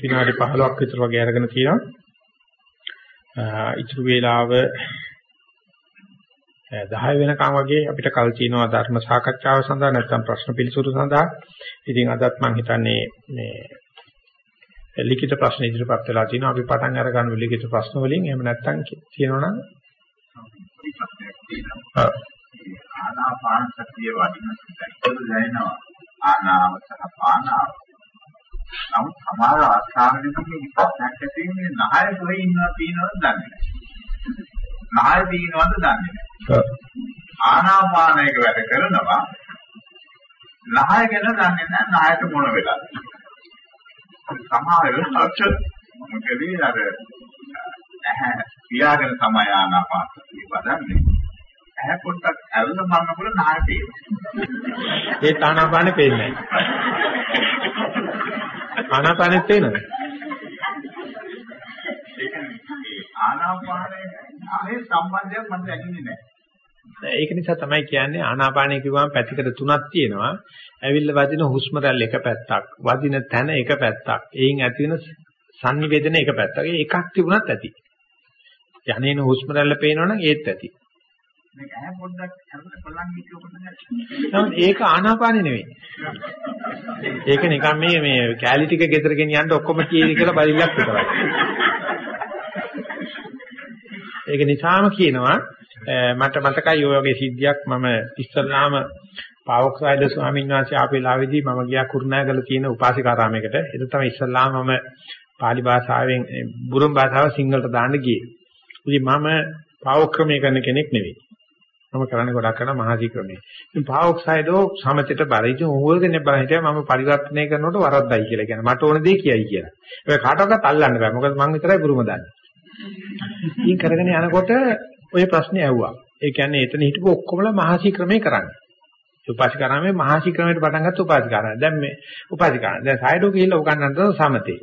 විනාඩි 15ක් විතර වගේ අරගෙන තියෙනවා. ඉතුරු වේලාව 10 වෙනකම් වගේ අපිට කල් තියෙනවා ධර්ම සාකච්ඡාව සඳහා නැත්නම් ප්‍රශ්න පිළිතුරු සඳහා. ඉතින් අදත් මම හිතන්නේ මේ ලිඛිත ප්‍රශ්න ඉදිරිපත් වෙලා තිනවා. අපි පටන් අරගන්න ලිඛිත ප්‍රශ්න වලින්. එහෙම නැත්නම් තියෙනවනම් ආනාපාන සතිය වඩන සුදුසු දැනෙනවා. ආනාව සහ පානාව නමුත් සමහර ආස්ථානයක මේ ප්‍රශ්නයක් ඇති වෙන්නේ නහය කොහේ ඉන්නවද තියෙනවද දන්නේ නැහැ. නහය තියෙනවද දන්නේ නැහැ. ආනාපානයක වැඩ කරනවා නහය ගැන දන්නේ නැහැ නහයට මොන වෙලාද. සමහර වෙලාවට මොකද අර පියාගෙන තමයි ආනාපානසතිය වඩන්නේ. ඇහැ පොඩ්ඩක් ඇල්ල මරනකොට නහය පේනවා. ඒ ආනාපානෙ පේන්නේ නැහැ. ආනාපානෙත් පේනවද? ආනාපානයේ ආයේ සම්බන්ධයක් මට දැනෙන්නේ නැහැ. ඒක නිසා තමයි කියන්නේ ආනාපානය කිව්වම පැතිකඩ තුනක් තියෙනවා. ඇවිල්ලා වදින හුස්ම රැල්ල එක පැත්තක්, වදින තැන එක පැත්තක්. එයින් ඇති වෙන සංනිවේදන එක පැත්තක්. ඒ එකක් තිබුණත් ඇති. යන්නේන හුස්ම රැල්ල පේනවනම් ඒත් ඇති. මේක ඇහැ පොඩ්ඩක් අරකට බලන් හිටියොත් නමුත් ඒක ආනාපානෙ නෙවෙයි. ඒක නිකන් මේ මේ කැලි ටික ගෙදර ගෙනියන්න ඔක්කොම කීරි කියලා බලිලක් විතරයි. ඒක නිසාම කියනවා මට මතකයි ඔය වගේ සිද්ධියක් මම ඉස්සල්ලාම පාවොක්සයිඩ් ස්වාමීන් වහන්සේ ආපේ ලාවේදී මම ගියා කුරුණෑගල තියෙන උපාසිකාරාමයකට. ඒක තමයි ඉස්සල්ලාම මම pāli භාෂාවෙන් බුරුම් භාෂාව සිංහලට දාන්න ගියේ. ඉතින් මම පාවොක්‍රමය කරන කෙනෙක් නෙවෙයි. මම කරන්නේ ගොඩක් කරන මහසී ක්‍රමයේ. ඉතින් පාවොක්සයිඩෝ සමතේට බරයි. ඉතින් ඕගොල්ලෝ බලන් හිටියා මම පරිවර්තනය කරනකොට වරද්දයි කියලා කියන්නේ. මට ඕන දේ කියයි කියලා. ඒක කාටවත් අල්ලන්න බෑ. මොකද මම විතරයි බුරුම දන්නේ. ඉතින් කරගෙන යනකොට ওই ප්‍රශ්නේ ඇහුවා. ඒ කියන්නේ එතන හිටපු ඔක්කොමලා මහසී ක්‍රමේ කරන්නේ. උපාසිකාරාමේ මහසී ක්‍රමයට පටන් ගත්ත උපාසිකාරා. දැන් මේ උපාසිකාරා. දැන් සයිඩෝ ගිහිල්ලා උගන්වන්නට සමතේ.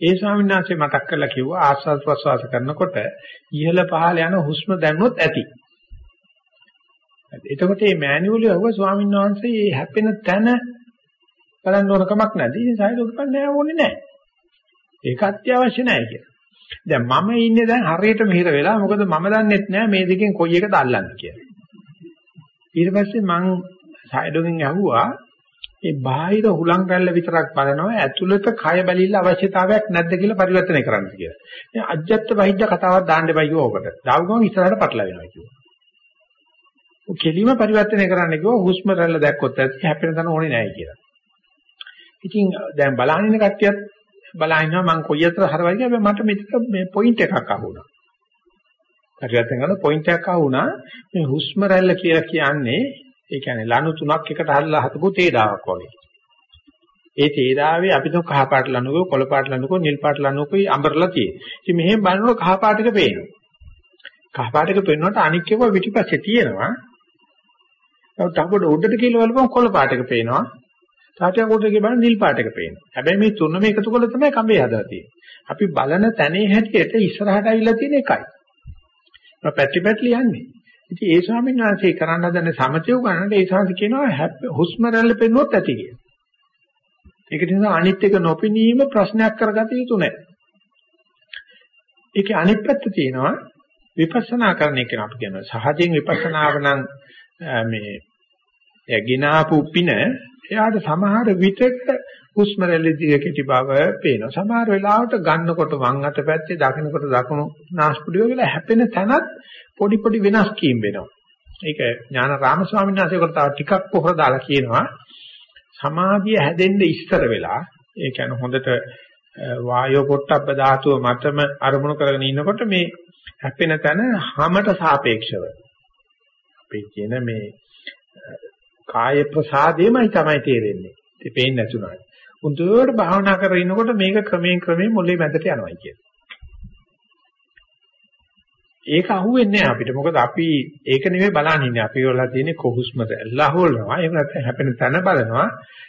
ඒ ස්වාමීන් වහන්සේ මතක් කරලා කිව්වා ආස්වාද ප්‍රසවාස කරනකොට ඉහළ පහළ යන හුස්ම දැනුනොත් ඇති. එතකොට මේ මෑනියුල් යව ස්වාමීන් වහන්සේ මේ හැපෙන තැන බලන්න ඕන කමක් නැති. ඉතින් සයිඩෝ කියන්නේ ඕනේ නැහැ. ඒක අත්‍යවශ්‍ය නැහැ කියලා. දැන් මම ඉන්නේ දැන් හරියට මෙහෙර වෙලා මොකද මම දන්නෙත් නෑ මේ දෙකෙන් කොයි එකද අල්ලන්නේ කියලා. ඊට පස්සේ මං සයිඩෝගෙන් ඇහුවා මේ බාහිර හුලං රැල්ල විතරක් බලනවා ඇතුළත කය බැලිල්ල අවශ්‍යතාවයක් නැද්ද කියලා පරිවර්තනය කරන්න කියලා. දැන් අජ්ජත් වෛද්‍ය කතාවක් දාන්න එපා කිව්වා ඔකට. දාව ගමන් ඉස්සරහට පටලවෙනවා කිව්වා. ඔය කෙලිම පරිවර්තනය කරන්න කිව්වා හුස්ම රැල්ල දැක්කොත් ඇති හැපෙන තැන ඕනේ නැහැ කියලා. ඉතින් දැන් බලහින්න කට්ටියත් බලහින්නවා මම කොයි අතර හරවයි කියලා මට මෙතන මේ පොයින්ට් එකක් අහුණා. පරිවර්තන කරන පොයින්ට් එකක් අහුණා මේ හුස්ම රැල්ල කියලා කියන්නේ ඒ කියන්නේ ලණු තුනක් එකට හල්ලා හදපු තේඩාවක් වගේ. ඒ තේඩාවේ අපි તો කහ පාට ලණුකෝ කොළ පාට ලණුකෝ නිල් පාට ලණුකෝයි අඹරලා තියෙන්නේ. ඉතින් මෙහෙම බලනකොට කහ පාටක පේනවා. කහ පාටක පේනකොට අනික් ඒවා පිටිපස්සේ තියෙනවා. නමුත් අපොඩ උඩට කියලා බලපුවම කොළ පාටක පේනවා. තාටියක් උඩට ගිය බලන නිල් පාටක පේනවා. හැබැයි මේ තුනම එකතු කරලා තමයි කඹේ හදලා තියෙන්නේ. අපි බලන තැනේ හැටියට ඉස්සරහට අවිලා තියෙන එකයි. මම පැටි පැටලි යන්නේ. ඉතින් ඒ ස්වාමීන් වහන්සේ කරන්න හදන සමතේ උගන්නට ඒ ශාන්ති කියනවා හුස්ම රැල්ල පෙන්නුවොත් ඇති කියලා. ඒක නිසා අනිත් එක නොපෙනීම ප්‍රශ්නයක් කරගත යුතු නැහැ. ඒකේ අනිත් පැත්ත තියෙනවා විපස්සනා කරන එක අපි කියනවා. සහජයෙන් විපස්සනාව නම් මේ යගිනාපු පින එයාට සමහර විටක හුස්ම රැලි දිග කෙටි බව පේනවා. සමහර වෙලාවට ගන්නකොට වම් අත පැත්තේ දකුණකොට දකුණු නාස්පුඩිය වගේ හැපෙන තැනත් පොඩි පොඩි වෙනස් කීම් වෙනවා. ඒක ඥානාරාම ස්වාමීන් වහන්සේ කට තව ටිකක් පොහොර දාලා කියනවා. සමාධිය හැදෙන්න ඉස්සර වෙලා ඒ කියන්නේ හොඳට වායෝ පොට්ටබ්බ ධාතුව මතම අරමුණු කරගෙන ඉන්නකොට මේ හැපෙන තැන හැමත සාපේක්ෂව අපේ කියන මේ කාය ප්‍රසාදෙමයි තමයි තේරෙන්නේ. ඒ පේන්නේ නැතුණාට. හොඳට භාවනා කරගෙන ඉන්නකොට මේක ක්‍රමයෙන් ක්‍රමයෙන් මොලේ මැදට යනවා කියන. ඒක අහුවෙන්නේ නැහැ අපිට. මොකද අපි ඒක නෙමෙයි බලන්නේ ඉන්නේ. අපි වල තියෙන්නේ කොහුස්මද ලහවලනවා. එහෙම නැත්නම් හැපෙන තැන බලනවා.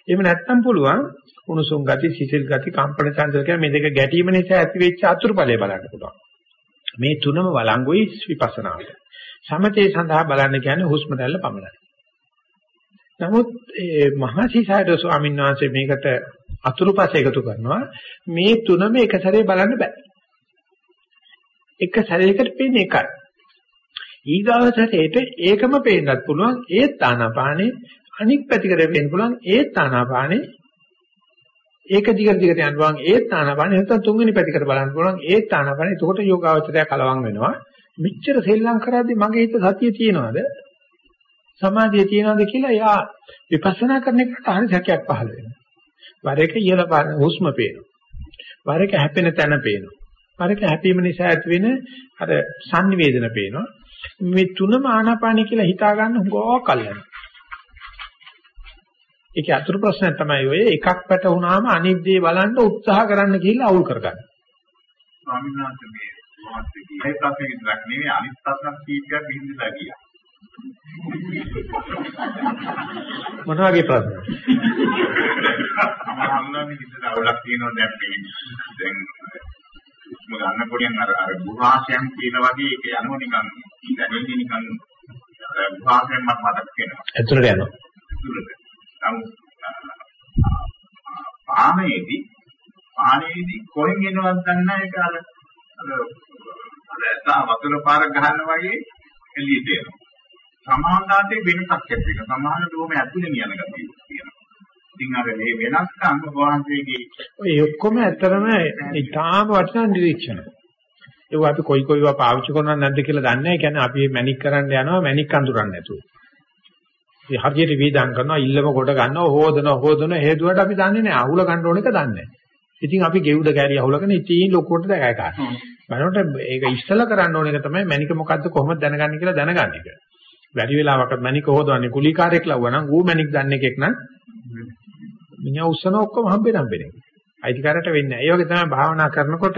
එහෙම නැත්නම් පුළුවන් උණුසුම් ගති, සිසිල් ගති, කම්පන චංචල කියන මේ දෙක ගැටීම නිසා ඇතිවෙච්ච අතුරුඵලය බලන්න පුළුවන්. මේ තුනම වළංගුයි විපස්සනාවට. සමතේ සඳහා බලන්න කියන්නේ හුස්ම රැල්ල පමණයි. නමුත් ඒ මහසිසාරද ස්වාමීන් වහන්සේ මේකට අතුරුපස එකතු කරනවා. මේ තුනම එක සැරේ බලන්න බෑ. එක සැරයකට පේන්නේ එකයි. ඊගාව සැරේට ඒකම පේන්නත් පුළුවන්. ඒත් ආනාපානේ. අනික් පැතිකඩ වෙන්න පුළුවන්. ඒත් ආනාපානේ. ඒක දිගට දිගට යන්න පුළුවන්. ඒත් ආනාපානේ. නැත්නම් තුන්වෙනි පැතිකඩ බලන්න පුළුවන්. ඒත් ආනාපානේ. එතකොට යෝගාවචරය කලවම් වෙනවා. මෙච්චර සෙල්ලම් කරද්දී මගේ හිත සතිය තියෙනවද සමාධිය තියෙනවද කියලා එයා විපස්සනා කරන එකට හරි සැකයක් පහළ වෙනවා. වර එක ඉහළ පාන හුස්ම පේනවා. වර එක හැපෙන තැන පේනවා. වර එක හැපීම නිසා ඇති වෙන අර සංනිවේදන පේනවා. මේ තුනම ආනාපානිය කියලා හිතා ගන්න හුඟක් කල්යන. ඒකේ අතුරු ප්‍රශ්නය තමයි ඔය එකක් පැට වුණාම අනිත් දේ බලන්න උත්සාහ කරන්න කියලා අවුල් කරගන්න. ස්වාමීන් වහන්සේ මේ කියේ ප්‍රශ්නේ විතරක් නෙවෙයි අනිත් ප්‍රශ්න කීපයක් විහිදලා ගියා. මොන වගේ ප්‍රශ්න? අහන්නන්නේ හිතට අවුලක් තියෙනවා දැන් මේ දැන් උස්ම ගන්න පොඩින් අර අර ගුහාසයන් කියන වගේ ඒක යනවා නිකන් දැනෙන්නේ නිකන් ගුහාසයන් මට මතක් වෙනවා. ඇතුළට යනවා. ඇතුළට. නමුත් පානයේදී පානයේදී කොහෙන් එනවද දන්නේ ඒක අර අර අර වතුර පාරක් ගහනවා වගේ එළියට එනවා. සමාන්දාතේ වෙනසක් ඇති වෙනවා. සමාන දෝම ඇතුලේ යන ගතිය තියෙනවා. ඉතින් අර මේ වෙනස්කම් වහන්සේගේ ඔය ඔක්කොම ඇත්තරම ඊටාම වටිනා නිරීක්ෂණ. ඒක අපි කොයි කොයිවා පාවිච්චි කරනවද නැද්ද කියලා දන්නේ නැහැ. ඒ කියන්නේ අපි මැනික් කරන්න යනවා මැනික් අඳුරන්නේ නැතුව. ඒ හරියට වේදම් කරනවා ඉල්ලම කොට ගන්නවා හොදනවා හොදන හේතුවට අපි දන්නේ නැහැ. අහුල ගන්න ඕන එක දන්නේ නැහැ. ඉතින් අපි ගෙවුඩ කැරිය අහුලගෙන ඉතින් ලොකුවට දැකයි ගන්න. බලනකොට ඒක ඉස්සලා කරන්න ඕන එක තමයි මැනික මොකද්ද කොහොමද දැනගන්නේ කියලා දැනගන්න එක. වැඩි වෙලාවක මැනික හොදවන්නේ කුලීකාරයෙක් ලව්වා නම් ඌ මැනික් දන්නේ එකෙක් නම් මිනිහා උස්සන ඔක්කොම හම්බෙන්න හම්බෙන්නේ. අයිතිකාරයට වෙන්නේ නැහැ. ඒ වගේ තමයි භාවනා කරනකොට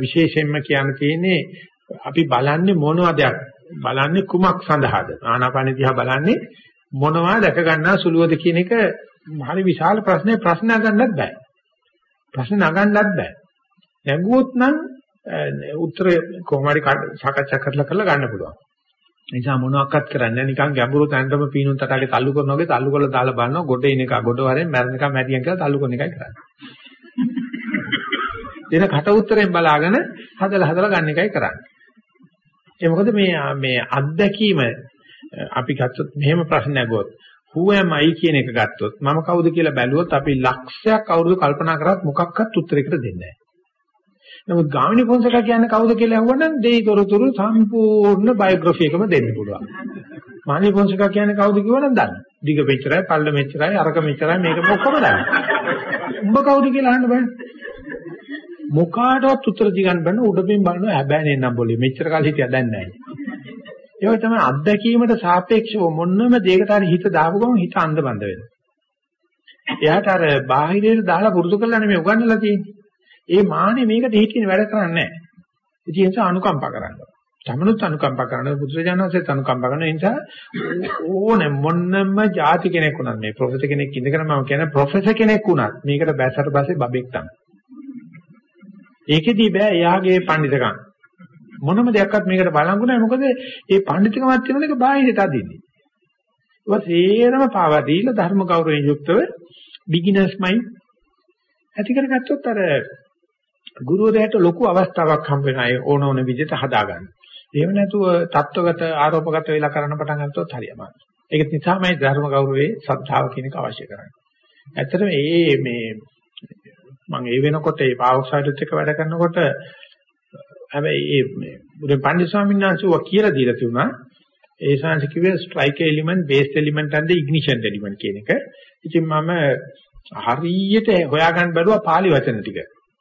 විශේෂයෙන්ම කියන්න තියෙන්නේ අපි බලන්නේ මොනවද බලන්නේ කුමක් සඳහාද? ආනාපාන දිහා බලන්නේ මොනවා දැක ගන්නා සුළුවද කියන එක හරි විශාල ප්‍රශ්නයක් ප්‍රශ්න ගන්නත් බෑ. ප්‍රශ්න නගන්නත් බෑ. නැගුවොත් නම් උත්තර කොහොම හරි සාකච්ඡා කරලා කරලා ගන්න පුළුවන්. නිසා මොනවාක්වත් කරන්නේ නිකන් ගැඹුරු තැනටම පීනුම් තටාගේ තල්ලු කරනවා වගේ තල්ලු කරලා දාලා බලනවා ගොඩ එන එක ගොඩ වරෙන් මැරෙන එක මැරියන් කියලා තල්ලු කරන එකයි කරන්නේ. දෙන කට උත්තරෙන් බලාගෙන හදලා හදලා ගන්න එකයි කරන්නේ. ඒ මොකද මේ මේ අත්දැකීම අපි ගත්තොත් මෙහෙම ප්‍රශ්නයක් ගොත් who am I කියන එක ගත්තොත් මම කවුද කියලා බැලුවොත් අපි ලක්ෂයක් අවුරුදු කල්පනා කරත් මොකක්වත් උත්තරයකට දෙන්නේ නැහැ. නමුත් ගාමිණී ෆොන්සේකා කියන්නේ කවුද කියලා අහුවනම් දෙයි තොරතුරු සම්පූර්ණ බයෝග්‍රැෆි එකම දෙන්න පුළුවන්. මානි ෆොන්සේකා කියන්නේ කවුද කිව්වනම් දන්න. දිග මෙච්චරයි, පල්ල මෙච්චරයි, අරක මෙච්චරයි මේක ඔක්කොම දන්න. උඹ කවුද කියලා අහන්න බෑ. මොකාටවත් උත්තර දිගන්න බෑ උඩින් බලනවා හැබැයි නෙන්නම් બોලේ. මෙච්චර කාලෙ හිටියා දැන් නැහැ. ඒක තමයි අත්දැකීමට සාපේක්ෂව මොන්නම දෙයකට හරි හිත දාපු ගමන් හිත අන්ධබන්ද වෙනවා. එයාට අර බාහිරයට දාලා පුරුදු කරලා නෙමෙයි උගන්වලා තියෙන්නේ. ඒ මානෙ මේකට හිතින් වැඩ කරන්නේ නැහැ. ඉතින් ඒ නිසා අනුකම්පා කරන්න. තමනුත් අනුකම්පා කරන බුදුරජාණන්සේත් අනුකම්පා කරන නිසා ඕනේ මොන්නම ಜಾති කෙනෙක් වුණත් මේ ප්‍රොෆෙසර් කෙනෙක් ඉඳගෙන මම කියන්නේ ප්‍රොෆෙසර් කෙනෙක් වුණත් මේකට බැසට පස්සේ බබෙක් තමයි. ඒකෙදී බෑ එයාගේ පඬිතකම්. මොනම දෙයක්වත් මේකට බලංගු නැහැ මොකද මේ පඬිතුකමක් තියෙන එක බාහිරට අදින්නේ. ඒවා සේරම පාවා දීලා ධර්ම ගෞරවයෙන් යුක්තව බිග්ිනර්ස් මයින්ඩ් ඇති කරගත්තොත් අර ගුරුවරයාට ලොකු අවස්ථාවක් හම්බ වෙන අය ඕන ඕන විදිහට හදාගන්න. එහෙම නැතුව தত্ত্বගත ආරෝපගත වෙලා කරන්න පටන් ගත්තොත් හරියමයි. ඒක නිසාමයි ධර්ම ගෞරවයේ ශ්‍රද්ධාව කියන එක අවශ්‍ය කරන්නේ. ඇත්තටම මේ මේ මම ඒ වෙනකොට ඒ පාවොක්සයිඩ්ත් එක වැඩ කරනකොට හැබැයි මේ බුදුන් පන්දි ස්වාමීන් වහන්සේ කියලා දීලා තිබුණා ඒ සංස් කිව්වේ strike element base element and the ignition element කියන එක. ඉතින් මම හරියට හොයාගන්න බැලුවා pāli වචන ටික.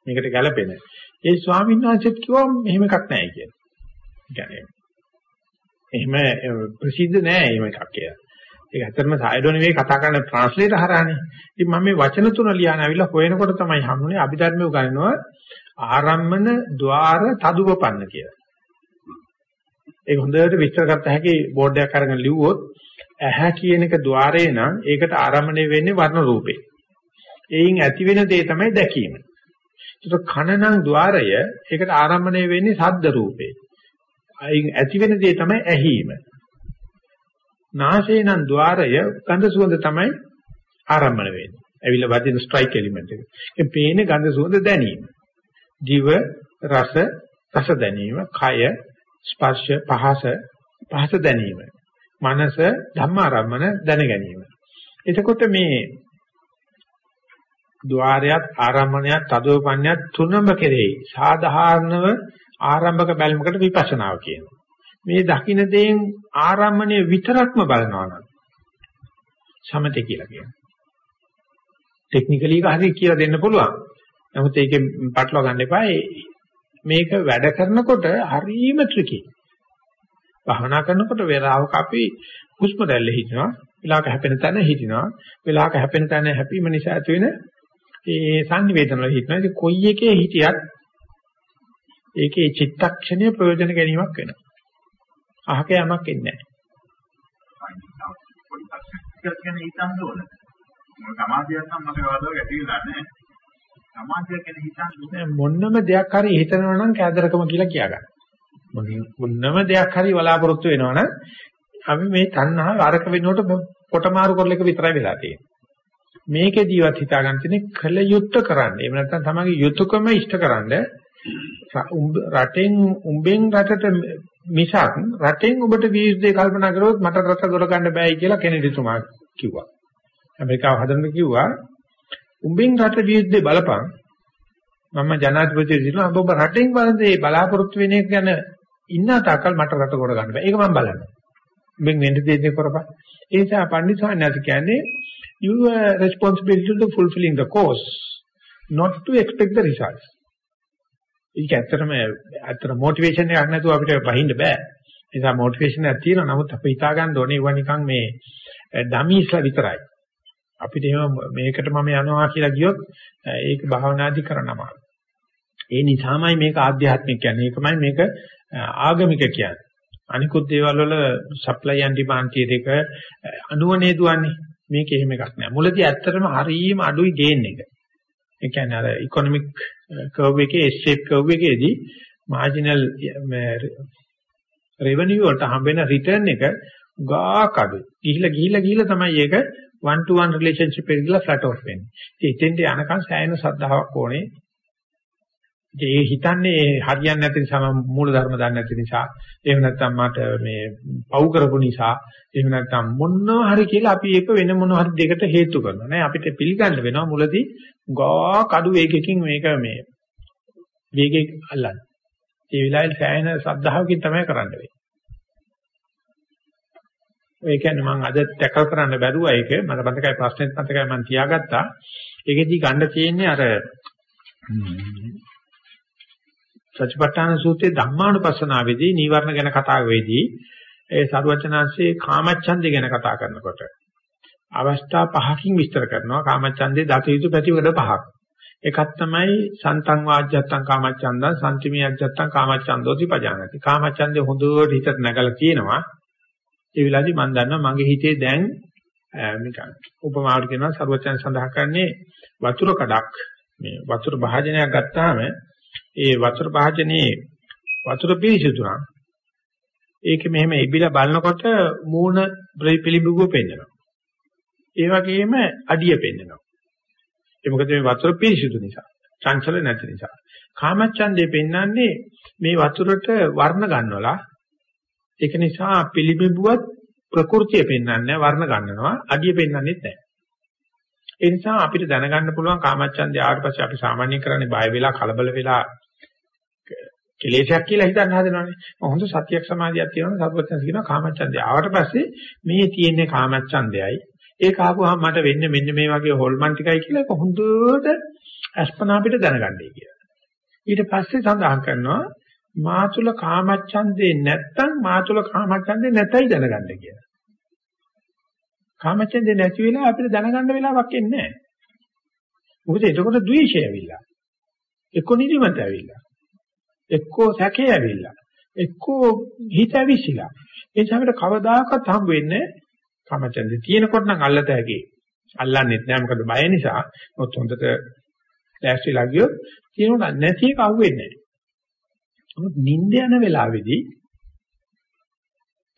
මේකට ගැළපෙන. ඒ ස්වාමීන් වහන්සේත් කිව්වා මෙහෙම එකක් නැහැ කියලා. එහෙම ප්‍රසිද්ධ නෑ එහෙම එකක් කියලා. ඒක ඇත්තටම සායඩෝ නෙවෙයි කතා කරන ට්‍රාන්ස්ලේටර් හරහානේ. ඉතින් මම මේ වචන තුන ලියන ඇවිල්ලා හොයනකොට තමයි හම්බුනේ අභිධර්මයේ උගන්වනවා ආරම්මන ద్వාර තදුපපන්න කියලා. ඒක හොඳට විස්තර කරත හැකි බෝඩ් එකක් අරගෙන ලිව්වොත් ඇහැ කියන එක ద్వාරේ නම් ඒකට ආරම්භණය වෙන්නේ වර්ණ රූපේ. එයින් ඇති වෙන දේ තමයි දැකීම. ඒක කන නම් ద్వාරය ඒකට ආරම්භණය වෙන්නේ ශබ්ද රූපේ. එයින් ඇති වෙන දේ තමයි ඇහිීම. නාසය නම් ద్వාරය ගන්ධ සුවඳ තමයි ආරම්භණය වෙන්නේ. ඇවිල්ලා වදින ස්ට්‍රයික් එලිමන්ට් එක. ඒ පේන ගඳ සුවඳ දැනීම. දිව රස රස දැනීම, කය ස්පර්ශ පහස පහස දැනීම. මනස ධම්මාරම්මන දැන ගැනීම. එතකොට මේ ద్వාරයත් ආරම්මණයත් තදෝපන්නයත් තුනම කෙරෙහි සාධාරණව ආරම්භක බැල්මකට විපස්සනාව කියනවා. මේ දකින්න දේෙන් ආරම්මණය විතරක්ම බලනවා නම් සමතේ කියලා කියනවා. ටෙක්නිකලි එක හරි කියලා දෙන්න පුළුවන්. නමුත් ඒකේ පටලවා ගන්න එපා. මේක වැඩ කරනකොට හරීම ට්‍රිකි. භාවනා කරනකොට වේලාවක අපි හුස්ම රැල්ල හිටිනවා. වෙලාවක හැපෙන තැන හිටිනවා. වෙලාවක හැපෙන තැන හැපීම නිසා ඇති වෙන ඒ සංනිවේදන වල හිටිනවා. ඉතින් කොයි එකේ හිටියත් ඒකේ චිත්තක්ෂණයේ ප්‍රයෝජන ගැනීමක් වෙනවා. අහක යමක් එන්නේ නැහැ. ගැන හිතන්න ඕන. මොකද සමාධියක් නම් මගේ වාදවල ඇති වෙලා නැහැ. සමාධිය ගැන හිතන්න මොන්නම දෙයක් හරි හිතනවා නම් කෑදරකම කියලා කියාගන්න. මොන්නම දෙයක් හරි බලාපොරොත්තු වෙනවා නම් අපි මේ තණ්හාව අරක වෙනකොට කොට මාරු කරල එක විතරයි වෙලා තියෙන්නේ. මේකේදීවත් හිතා ගන්න තියෙන්නේ කල යුත්ත කරන්න. එහෙම නැත්නම් තමන්ගේ යුතුයකම ඉෂ්ටකරනද රටෙන් උඹෙන් රටට මිසක් රටෙන් ඔබට විශ්දේ කල්පනා කරොත් මට රට දොර ගන්න බෑයි කියලා කෙනෙකුතුමා කිව්වා. ඇමරිකාව හදන්න කිව්වා උඹෙන් රට විශ්දේ බලපන් මම ජනාධිපති දිනුවා ඔබ රටෙන් බලන්නේ බලාපොරොත්තු වෙන එක ගැන ඉන්න තාකල් මට රට කොට ගන්න බෑ. ඒක මම බලනවා. උඹෙන් වෙන්න දෙන්නේ කරපන්. ඒ නිසා පඬිස්සාන්නාති කියන්නේ you are responsibility to fulfilling the course not to expect the results. ඒක ඇත්තටම ඇත්තට මොටිවේෂන් එකක් නැතුව අපිට බහින්න බෑ. ඒ නිසා මොටිවේෂන් එකක් තියෙනවා. නමුත් අපි හිතා ගන්න ඕනේ ඒවා නිකන් මේ ඩමීස්ලා විතරයි. අපිට එහෙම මේකට මම යනවා කියලා ගියොත් ඒක භාවනාදි කරනම. ඒ නිසාමයි මේක ආධ්‍යාත්මික කියන්නේ. ඒකමයි මේක ආගමික කියන්නේ. අනිකුත් දේවල් වල සප්ලයි ඇන්ඩ් ඩිමාන්ඩ් කියන එක අනුවනේ දුවන්නේ. මේක එහෙම එකක් නෑ. මුලදී ඇත්තටම හරීම අඩුයි ගේන් එක. ඒ කියන්නේ අර ඉකොනොමික් කර්ව් එකේ S shape කර්ව් එකේදී මාජිනල් රෙවෙනියු වලට හම්බෙන රිටර්න් එක ගාක් අඩුයි. ගිහිලා ගිහිලා ගිහිලා තමයි ඒක one to one relationship එක ගිහිලා flat off වෙන්නේ. ඉතින් එතෙන්ට යනකම් සෑහෙන සද්ධාාවක් ඕනේ. ඒ හිතන්නේ හරියන්නේ නැති නිසා මූල ධර්ම දන්නේ නැති නිසා එහෙම නැත්නම් මට මේ පව් කරපු නිසා එහෙම නැත්නම් මොනවා හරි කියලා අපි ඒක වෙන මොනවා හරි දෙකට හේතු කරනවා නේ අපිට පිළිගන්න වෙනවා මුලදී ගා කඩු වේගකින් මේක මේ වේගෙ අල්ලන්නේ ඒ විලායල් සෑහෙන ශ්‍රද්ධාවකින් තමයි කරන්න වෙන්නේ ඒ කියන්නේ මම අද ටැකල් කරන්න බැරුවා ඒක මට මතකයි ප්‍රශ්නෙත් මතකයි මම තියාගත්තා ඒකෙදි ගන්න තියෙන්නේ අර සත්‍යපට්ඨාන සූත්‍රයේ ධම්මානුපස්සනාවේදී නීවරණ ගැන කතා වෙදී ඒ සරුවචනාංශයේ කාමච්ඡන්දේ ගැන කතා කරනකොට අවස්ථා පහකින් විස්තර කරනවා කාමච්ඡන්දේ දත යුතු ප්‍රතිවද පහක්. එකක් තමයි සන්තං වාජ්ජත්තං කාමච්ඡන්දං සම්තිමියජ්ජත්තං කාමච්ඡන්දෝති පජානති. කාමච්ඡන්දේ හොඳට හිතට නැගලා තියෙනවා. ඒ විලාදී මම දන්නවා මගේ හිතේ දැන් නිකන් උපමාවට කියනවා සරුවචන සඳහන් කරන්නේ වතුර කඩක් මේ වතුර භාජනයක් ගත්තාම ඒ වතුර භාජනයේ වතුර පිරිසිදු නම් ඒක මෙහෙම ඉබිලා බලනකොට මූණ පිළිබිඹුව පෙන්වනවා. ඒ වගේම අඩිය පෙන්වනවා. ඒ මොකද මේ වතුර පිරිසිදු නිසා, චංචල නැති නිසා. කාමච්ඡන්දේ පෙන්වන්නේ මේ වතුරට වර්ණ ගන්නවලා ඒක නිසා පිළිබිඹුවත් ප්‍රകൃතිය පෙන්වන්නේ වර්ණ ගන්නනවා, අඩිය පෙන්වන්නේ නැහැ. ඒ නිසා අපිට දැනගන්න පුළුවන් කාමච්ඡන්දය ආවට පස්සේ අපි සාමාන්‍ය කරන්නේ බය වෙලා කලබල වෙලා කෙලෙසයක් කියලා හිතන්න හදනවානේ. හොඳ සත්‍යයක් සමාධියක් තියෙනවා සත්‍යයෙන් කියනවා කාමච්ඡන්දය. ආවට පස්සේ මේ තියෙන්නේ කාමච්ඡන්දයයි. ඒක ආපුවාම මට වෙන්නේ මෙන්න මේ වගේ හොල්මන් ටිකයි කියලා හොඳට අස්පනා අපිට දැනගන්නයි කියලා. ඊට පස්සේ සඳහන් කරනවා මාතුල කාමච්ඡන්දේ නැත්තම් මාතුල කාමච්ඡන්දේ නැතයි දැනගන්න කියලා. කාමච්ඡන්දේ නැති වෙලා අපිට දැනගන්න වෙලාවක් එන්නේ නැහැ. මොකද එතකොට ද්වේෂය ඇවිල්ලා. එක්ක නිදිමත ඇවිල්ලා. එක්කෝ සැකේ ඇවිල්ලා. එක්කෝ හිත ඇවිසිලා. ඒ නිසා අපිට කවදාකවත් හම්බ වෙන්නේ කාමච්ඡන්දේ තියෙනකොට නම් අල්ලත හැකි. අල්ලන්නෙත් නෑ මොකද බය නිසා. මොකද හොඳට දැස්විලා ගියොත් තියෙනවා නැති එක අහුවෙන්නේ නෑ. නිින්ද යන වෙලාවේදී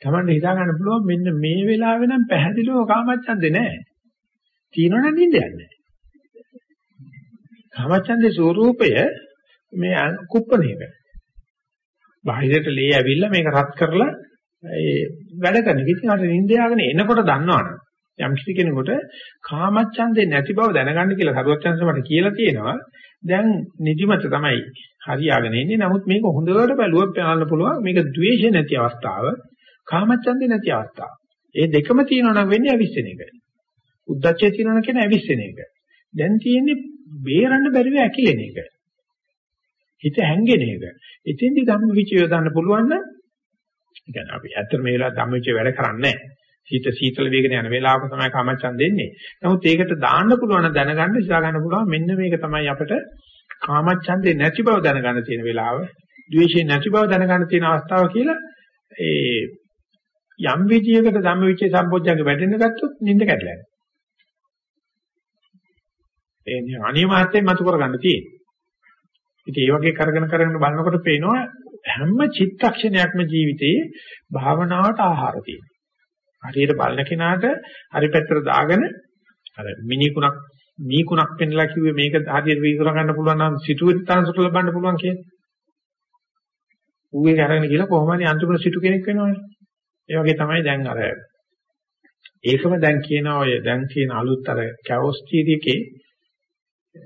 Tamanne හිතා ගන්න පුළුවන් මෙන්න මේ වෙලාවේ නම් පැහැදිලිව කාමච්ඡන්දේ නැහැ. තියෙනවනම් නිින්ද යන්නේ නැහැ. කාමච්ඡන්දේ ස්වરૂපය මේ කුප්පණ එක. බාහිරට ලේ ඇවිල්ලා මේක රත් කරලා ඒ වැඩ කරන. ඉතින් අර නින්දයාගෙන එනකොට දන්නවනේ. යම් කිසි කෙනෙකුට කාමච්ඡන්දේ නැති බව දැනගන්න කියලා සරුවච්චන්ස මට කියලා තියෙනවා. දැන් නිදිමත තමයි හරියාගෙන ඉන්නේ. නමුත් මේක හොඳට බැලුවොත් බලන්න පුළුවන් මේක ද්වේෂ නැති අවස්ථාව, කාමච්ඡන්දේ නැති අවස්ථාව. ඒ දෙකම තියෙනවා නම් වෙන්නේ අවිස්සෙන එක. උද්දච්චය තියෙනවා කියන අවිස්සෙන එක. දැන් තියෙන්නේ බේරන්න බැරිව ඇකිලෙන එක. හිත හැංගෙන එක. එතෙන්දි ධම්ම විචය යොදන්න පුළුවන් නම් ඒ කියන්නේ අපි ඇත්තට මේ වෙලාව ධම්ම විචය වැඩ කරන්නේ නැහැ. හිත සීතල වේගන යන වෙලාවක තමයි කාමච්ඡන් දෙන්නේ. නමුත් ඒකට දාන්න පුළුවන් දැනගන්න ඉස්සා ගන්න පුළුවන් මෙන්න මේක තමයි අපිට කාමච්ඡන්දේ නැති බව දැනගන්න තියෙන වෙලාව, ද්වේෂේ නැති බව දැනගන්න තියෙන අවස්ථාව කියලා ඒ යම් විදියකට ධම්මවිචේ සම්පෝඥංග වැටෙන්න ගත්තොත් නිින්ද කැඩලා යනවා. ඒ අනිවාර්යයෙන් මතු කරගන්න තියෙන්නේ. ඉතින් ඒ වගේ කරගෙන කරගෙන බලනකොට පේනවා හැම චිත්තක්ෂණයක්ම ජීවිතේ භාවනාවට ආහාර තියෙනවා. හරියට බලන කෙනාට හරි පැත්තට දාගෙන අර මිනිකුණක් මීකුණක් පෙන්ලා කිව්වේ මේක හරියට විතර ගන්න පුළුවන් නම් සිටුවෙත් තාන්සුට ලබන්න පුළුවන් කියන්නේ. ඌගේ කරගෙන කියලා කොහොම හරි අන්තිමට සිටු කෙනෙක් වෙනවනේ. ඒ වගේ තමයි දැන් අර ඒකම දැන් කියන ඔය දැන් කියන අලුත් අර කැවොස් තියරි එකේ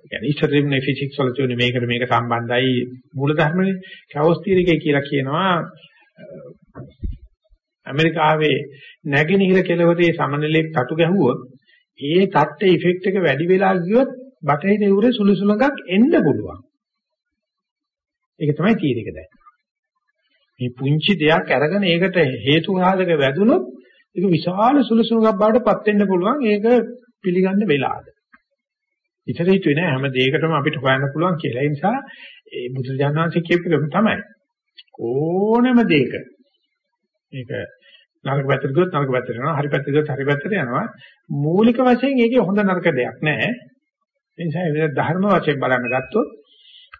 يعني ඉස්තරින්නේ ෆිසික්ස් වල තියෙන මේකට මේක සම්බන්ධයි මූලධර්මනේ කැවොස් තියරි එකේ කියලා කියනවා ඇමරිකාවේ නැගෙනහිර කෙළවරේ සමනලෙක් තටු ගැහුවොත් ඒ තට්ටේ ඉෆෙක්ට් එක වැඩි වෙලා ගියොත් බටහිර යුරේ සුළු සුළඟක් එන්න පුළුවන්. ඒක තමයි තීරක දැන්. මේ පුංචි දෙයක් අරගෙන ඒකට හේතු සාධක වැදුනොත් ඒක විශාල සුළු සුළඟක් බවට පත් වෙන්න පුළුවන්. ඒක පිළිගන්න වෙලාද. ඉතර හිතුවේ නෑ හැම දෙයකටම අපිට හොයන්න පුළුවන් කියලා. ඒ නිසා ඒ බුදුජානනාංශ කියපු තමයි ඕනම දෙයක මේක නරක පැත්තට ගියොත් නරක පැත්තට යනවා හරි පැත්තට ගියොත් හරි පැත්තට යනවා. මූලික වශයෙන් ඒකේ හොඳ නරක දෙයක් නැහැ. ඒ නිසා ඒක ධර්ම වශයෙන් බලන්න ගත්තොත්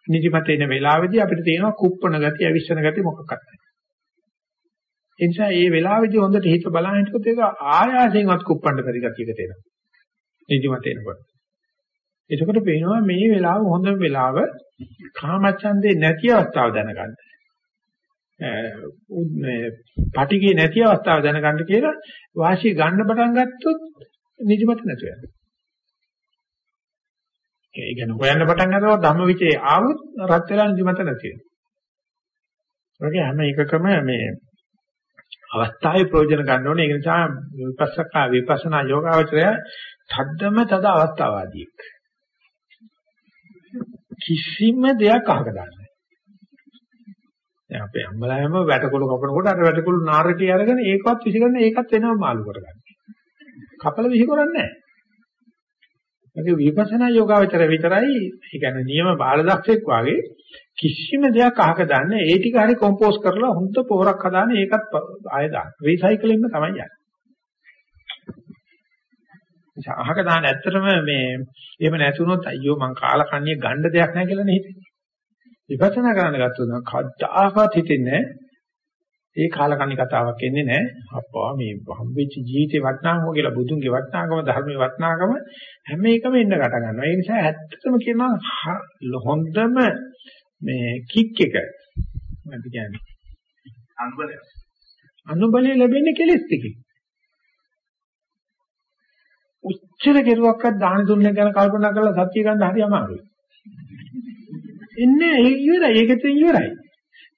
නිදිමත එන වෙලාවේදී අපිට තියෙනවා කුප්පණ ගතිය අවිස්සන ගතිය මොකක්වත් නැහැ. ඒ නිසා මේ වෙලාවේදී හොඳට හිත බලන හිටකොත් ඒක ආයාසයෙන්වත් කුප්පන්න බැරි ගතියකට එනවා. නිදිමත එනකොට. එතකොට පේනවා මේ වෙලාව හොඳ වෙලාව කාමච්ඡන්දේ නැති අවස්ථාව දැනගන්න. මේ පටිගේ නැති අවස්ථාව දැනගන්න කියලා වාසිය ගන්න පටන් ගත්තොත් නිදිමත නැතු වෙනවා. ඒ කියන්නේ හොයන්න පටන් ගන්නකොට ධම්මවිචේ ආවොත් රත් වෙලා නිදිමත නැති වෙනවා. ඒකේ හැම එකකම මේ අවස්ථාවේ ප්‍රයෝජන ගන්න ඕනේ. ඒ නිසා විපස්සකා විපස්සනා යෝගාවචරය තද්දම තද අවස්ථාවාදීක්. කිසිම දෙයක් අහක දාන්න. දැන් අපේ අම්මලාම වැටකොළු කපනකොට අර වැටකොළු නාරටි අරගෙන ඒකවත් විසිකරන ඒකත් වෙනම මාළු කරගන්න. කපල විසිකරන්නේ නැහැ. ඒක විපස්සනා යෝගාවචර විතරයි, ඒ කියන්නේ නියම බාලදක්ෂෙක් වාගේ කිසිම දෙයක් අහක දාන්න ඒ ටික හරි කොම්පෝස් කරලා හොඳ පොරක් හදාන ඒකත් ආය දාන්න. රීසයිකලින්ම තමයි යන්නේ. අහක දාන්න ඇත්තටම මේ එහෙම නැතුනොත් අයියෝ මං කාලා කන්නේ ගන්න දෙයක් නැහැ කියලා නේ හිතෙන්නේ. විපස්සනා කරන්න ගත්තොත් නම් කද්දාකත් හිතෙන්නේ ඒ කාලකන්ණි කතාවක් එන්නේ නැහැ. අප්පා මේ හම්බෙච්ච ජීවිතේ වටිනාකම කියලා බුදුන්ගේ වටිනාකම ධර්මයේ වටිනාකම හැම එකම එන්න ගට ගන්නවා. ඒ නිසා ඇත්තටම කියනවා හොඳම මේ කික් එක මොකද කියන්නේ? අනුබලය. අනුබලය ලැබෙන්නේ කෙලෙස් ටිකේ. උච්චර කෙරුවක්වත් දාන දුන්නේ ගැන කල්පනා කරලා සත්‍ය ගන්න හරි අමාරුයි. එන්නේ ඉවරයි. ඒකෙත් ඉවරයි.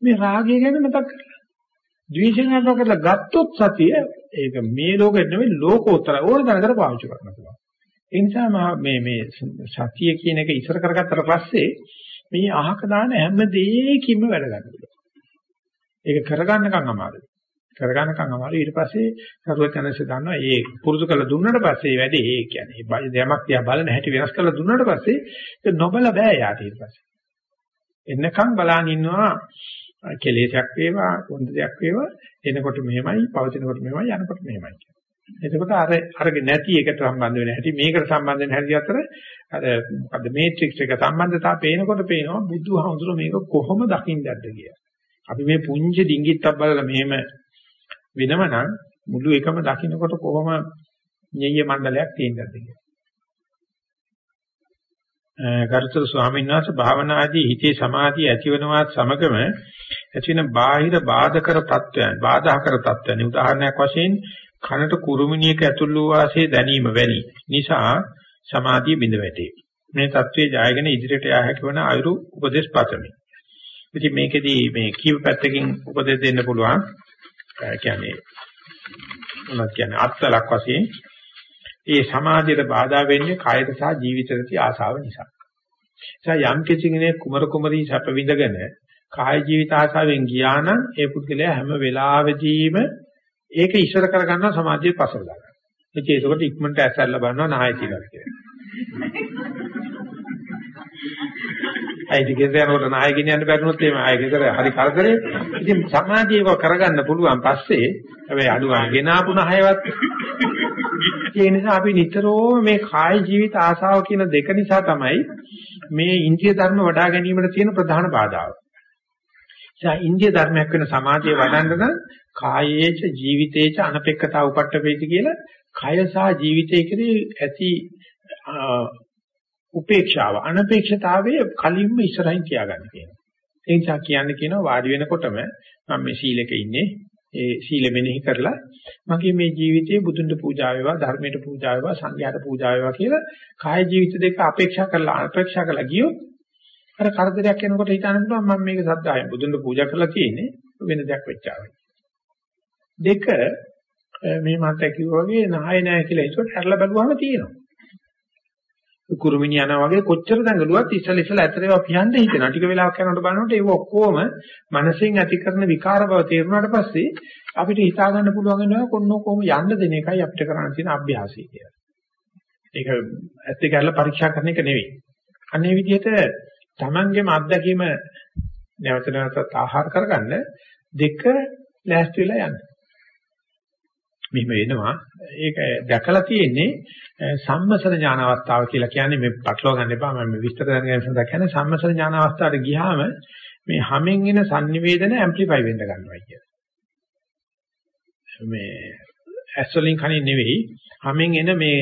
මේ රාගය ගැන මතක් කරලා. ද්වේෂය නතර කරලා ගත්තොත් සතිය ඒක මේ ලෝකෙට නෙවෙයි ලෝකෝත්තර ඕන දැනකට පාවිච්චි කරන්න පුළුවන්. ඒ නිසා මේ මේ සතිය කියන එක ඉස්සර කරගත්තට පස්සේ මේ අහක දාන හැම දෙයකින්ම වැඩ ගන්න පුළුවන්. ඒක කරගන්නකම් අමාරුයි. කරගන්නකම් අමාරුයි. ඊට පස්සේ සරුවචනසේ දන්නවා මේ පුරුදු කළ දුන්නට පස්සේ වැඩි ඒ කියන්නේ මේ දෙයක් තියා බලන හැටි වෙනස් කරලා දුන්නට පස්සේ ඒක නොබල බෑ යාට ඊට පස්සේ. එන්නකම් බලන් ඉන්නවා කෙලෙසයක් වේවා හොඳ දෙයක් වේවා එනකොට මෙහෙමයි පවතිනකොට මෙහෙමයි යනකොට මෙහෙමයි එතකොට අර අරගේ නැති එකට සම්බන්ධ වෙන හැටි මේකට සම්බන්ධ වෙන හැටි අතර අර මොකද්ද මේට්‍රික්ස් එක සම්බන්ධතාව පේනකොට පේනවා බුදුහාමුදුරුවෝ මේක කොහොම දකින්නද කියලා. අපි මේ පුංචි ඩිංගිත්තක් බලලා මෙහෙම වෙනවනම් මුළු එකම දකින්නකොට කොහොම ඤෙయ్య මණ්ඩලයක් තියෙනවද කියලා. ගරුතර ස්වාමීන් වහන්සේ භාවනාදී හිතේ සමාධිය ඇතිවනවත් සමගම ඇතිවෙන බාහිර බාධකර තත්වයන් බාධාකර තත්වයන් උදාහරණයක් වශයෙන් කනට කුරුමිනියක ඇතුළු වාසේ දැනීම වැනි නිසා සමාධිය බිඳ වැටේ. මේ தત્ත්වයේ ජයගෙන ඉදිරියට යා හැකි වන අයුරු උපදේශ පතමි. ඉතින් මේකෙදී මේ කීප පැත්තකින් උපදෙස් දෙන්න පුළුවන්. කියන්නේ මොනවද කියන්නේ අත්ලක් වශයෙන් ඒ සමාධියට බාධා වෙන්නේ කායත සහ ජීවිතයට ආසාව නිසා. ඒ යම් කිසි කෙනෙක් කුමර කුමරී සැප විඳගෙන කාය ජීවිත ආසාවෙන් ගියා නම් ඒ පුද්ගලයා හැම වෙලාවෙදීම ඒක ඉස්සර කරගන්නවා සමාධියේ පසල දාගන්න. ඉතින් ඒකට ඉක්මනට ඇස්සල්ලා බලනවා නාය කියලා කියලා. අයිති ගෙදර යනකොට නාය ගෙනියන්න බැරිනොත් එහෙම ආයෙ ගෙදර හරි කරදරේ. ඉතින් සමාධියව කරගන්න පුළුවන් පස්සේ හැබැයි අඩුවා ගෙනාපු නායවත් ඒ නිසා අපි නිතරම මේ කාය ජීවිත ආසාව කියන දෙක නිසා තමයි මේ ඉන්ද්‍රිය ධර්ම වඩා ගැනීමට තියෙන ප්‍රධාන බාධාව. ඒ ඉන්ද්‍රිය ධර්මයක් වෙන සමාධිය වඩන්න නම් කායේච ජීවිතේච අනපෙක්කතා උපට්ඨපේති කියලා කය සහ ජීවිතය කෙරෙහි ඇති උපේක්ෂාව අනපේක්ෂතාවයේ කලින්ම ඉස්සරහින් තියාගන්න කියනවා. ඒ නිසා කියන්නේ කියනවා වාඩි වෙනකොටම මම මේ සීලෙක ඉන්නේ ඒ සීල මෙනෙහි කරලා මගේ මේ ජීවිතයේ බුදුන්ට පූජා වේවා ධර්මයට පූජා වේවා සංඝයාට පූජා වේවා කියලා කාය ජීවිත දෙක අපේක්ෂා කරලා අනපේක්ෂා කරලා ගියොත් අර කරදරයක් එනකොට හිතන්න පුළුවන් මම මේක සද්දායෙන් බුදුන්ට පූජා කරලා තියෙන්නේ වෙන දෙයක් වෙච්චාවයි. දෙක මේ මාතේ කිව්වා වගේ නාය නෑ කියලා ඒකට හැරලා බැලුවම තියෙනවා. කුරුමිනි යනවා වගේ කොච්චර දඟලුවත් ඉස්සල ඉස්සල ඇතර ඒවා පියන්න හිතෙනවා. ටික වෙලාවක් යනකොට බලනකොට ඒව ඔක්කොම මනසින් ඇති කරන විකාර බව තේරුණාට පස්සේ අපිට හිතා ගන්න පුළුවන් වෙනවා කොන්නෝ කොහොම යන්න දෙන එකයි අපිට කරන්න තියෙන අභ්‍යාසය කියලා. ඒක ඇත්ත කියලා පරීක්ෂා කරන එක නෙවෙයි. අන්නේ විදිහට Tamangeම අත්දැකීම නැවත නැවතත් ආහාර කරගන්න දෙක ලෑස්ති වෙලා යන්න. මෙහෙම වෙනවා. ඒක දැකලා තියෙන්නේ සම්මසන ඥාන අවස්ථාව කියලා කියන්නේ මේ පටලවා ගන්න එපා මම විස්තර දැනගන්න සඳහා කියන්නේ සම්මසන ඥාන අවස්ථාවට ගියාම මේ හැමෙන් එන sannivedana amplify වෙන්න ගන්නවා කියලා. මේ ඇස්වලින් කණේ නෙවෙයි හැමෙන් එන මේ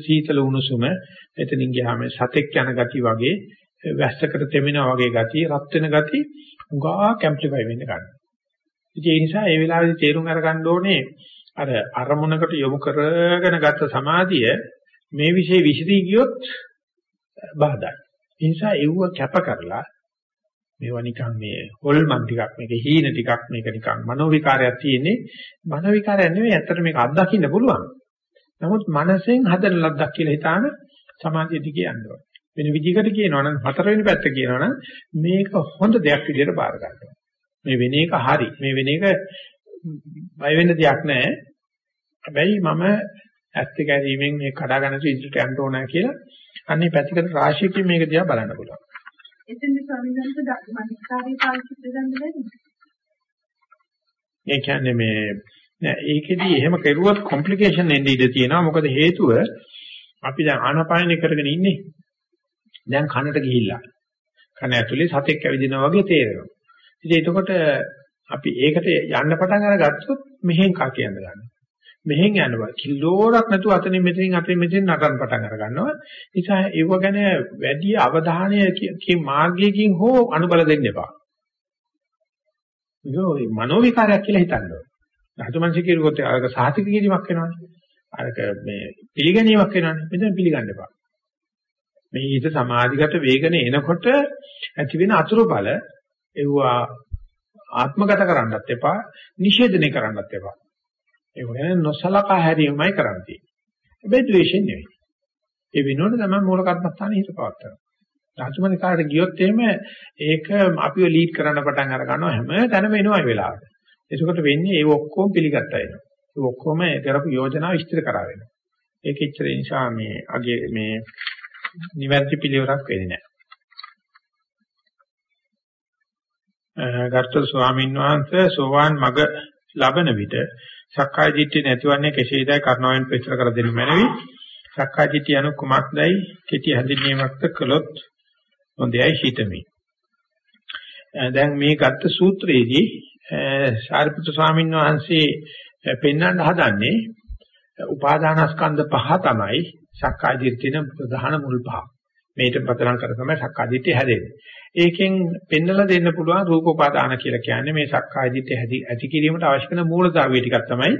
සීතල උණුසුම එතනින් ගියාම සතෙක් යන ගති වගේ වැස්සකට තෙමෙනා වගේ ගතිය රත් වෙන ගති උගා කැම්ප්ලිෆයි වෙන්න ගන්නවා. ඉතින් ඒ නිසා ඒ වෙලාවේදී තේරුම් අරගන්න ඕනේ අර අරමුණකට යොමු කරගෙන ගත්ත සමාධිය මේ વિશે විශ්දී ගියොත් බාධායි. ඒ නිසා ඒව කැප කරලා මේවා නිකන් මේ හොල්මන් ටිකක් මේක හීන ටිකක් මේක නිකන් මනෝ විකාරයක් තියෙන්නේ මනෝ විකාරයක් නෙවෙයි ඇත්තට මේක අත්දකින්න පුළුවන්. නමුත් මනසෙන් හදන ලද්දක් කියලා හිතාන සමාධිය දිගේ යන්න ඕනේ. වෙන විදිහකට කියනවා නම් හතරවෙනි පැත්ත කියනවා නම් මේක හොඳ දෙයක් විදිහට බාර ගන්නවා. මේ වෙන එක හරි. මේ වෙන එක බය වෙන්න දෙයක් නැහැ. හැබැයි මම ඇත්ත ගැරීමෙන් මේ කඩා ගන්න ඉදිරියට යන්න ඕන කියලා අන්නේ පැතිකඩ රාශියකින් මේක දිහා බලන්න පුළුවන්. එතෙන්ද ස්වාමීන් වහන්සේ ධර්මනිකාරී පාවිච්චි කරන්න බැරි. ඒ කියන්නේ මේ නෑ ඒකෙදි එහෙම කෙරුවොත් කොම්ප්ලිකේෂන් එන්නේ ඉඳී තියෙනවා. මොකද හේතුව අපි දැන් ආනපානය කරගෙන ඉන්නේ. දැන් කනට ගිහිල්ලා. කන ඇතුලේ සතෙක් ඇවිදිනවා වගේ තේරෙනවා. ඉතින් එතකොට අපි ඒකට යන්න පටන් අරගත්තොත් මෙහෙන් කා කියන්න ගන්නවා. මෙහෙන් යනවා. කිලෝරක් නැතුව අතනින් මෙතනින් අතනින් මෙතනින් නටන්න පටන් අර ගන්නවා. නිසා ඒව ගැන වැඩි අවධානය කී මාර්ගයකින් හෝ අනුබල දෙන්න එපා. ඒක මනෝ විකාරයක් කියලා හිතන්න ඕනේ. ධාතුමනසික කිරුවොත් අරක සාහිතික කිරීමක් වෙනවනේ. අරක මේ පිළිගැනීමක් වෙනවනේ. මෙතන පිළිගන්න එපා. මේ ඊට සමාධිගත වේගන එනකොට ඇති වෙන අතුරු බල එවුවා ආත්මගත කරන්නත් එපා, නිෂේධනය කරන්නත් එපා. ඒ වගේ නොසලකා හැරීමයි කරන්න තියෙන්නේ. හැබැයි ද්වේෂයෙන් නෙවෙයි. ඒ වෙනුවට තමයි මූල කර්මස්ථානේ හිත පවත්තරන. රාජමනි කාට ගියොත් එහෙම ඒක අපිව ලීඩ් කරන්න පටන් අර ගන්නවා හැම තැනම එනවා ඒ වෙලාවට. ඒකකොට වෙන්නේ ඒ ඔක්කොම පිළිගත්තා එනවා. ඒ ඔක්කොම කරපු යෝජනාව විස්තර කරා වෙනවා. ඒක ඉච්චර නිසා මේ අගේ මේ නිවැරදි පිළිවෙලක් වෙන්නේ නැහැ. ගර්ථ ස්වාමීන් වහන්සේ සෝවාන් මග ලබන විට සක්කාය දිට්ඨිය නැතිවන්නේ කෙසේදයි කරුණාවෙන් ප්‍රචාර කර දෙනු මැනවි. සක්කාය දිට්ඨිය anu කුමක්දයි කෙටි හැඳින්වීමක්ද කළොත් හොඳයි හිතමි. දැන් මේ ගත්ත සූත්‍රයේදී සාරිපුත්‍ර ස්වාමීන් වහන්සේ පෙන්වන්න හදන්නේ උපාදානස්කන්ධ පහ තමයි සක්කාය දිට්ඨියන ප්‍රධාන මුල් පහ. මේට පතරම් කර තමයි සක්කාදිට්ඨිය හැදෙන්නේ. ඒකෙන් පෙන්නලා දෙන්න පුළුවන් රූපෝපාදාන කියලා කියන්නේ මේ සක්කාදිට්ඨිය ඇති ඇති කිරීමට අවශ්‍ය කරන මූලධර්මය ටිකක් තමයි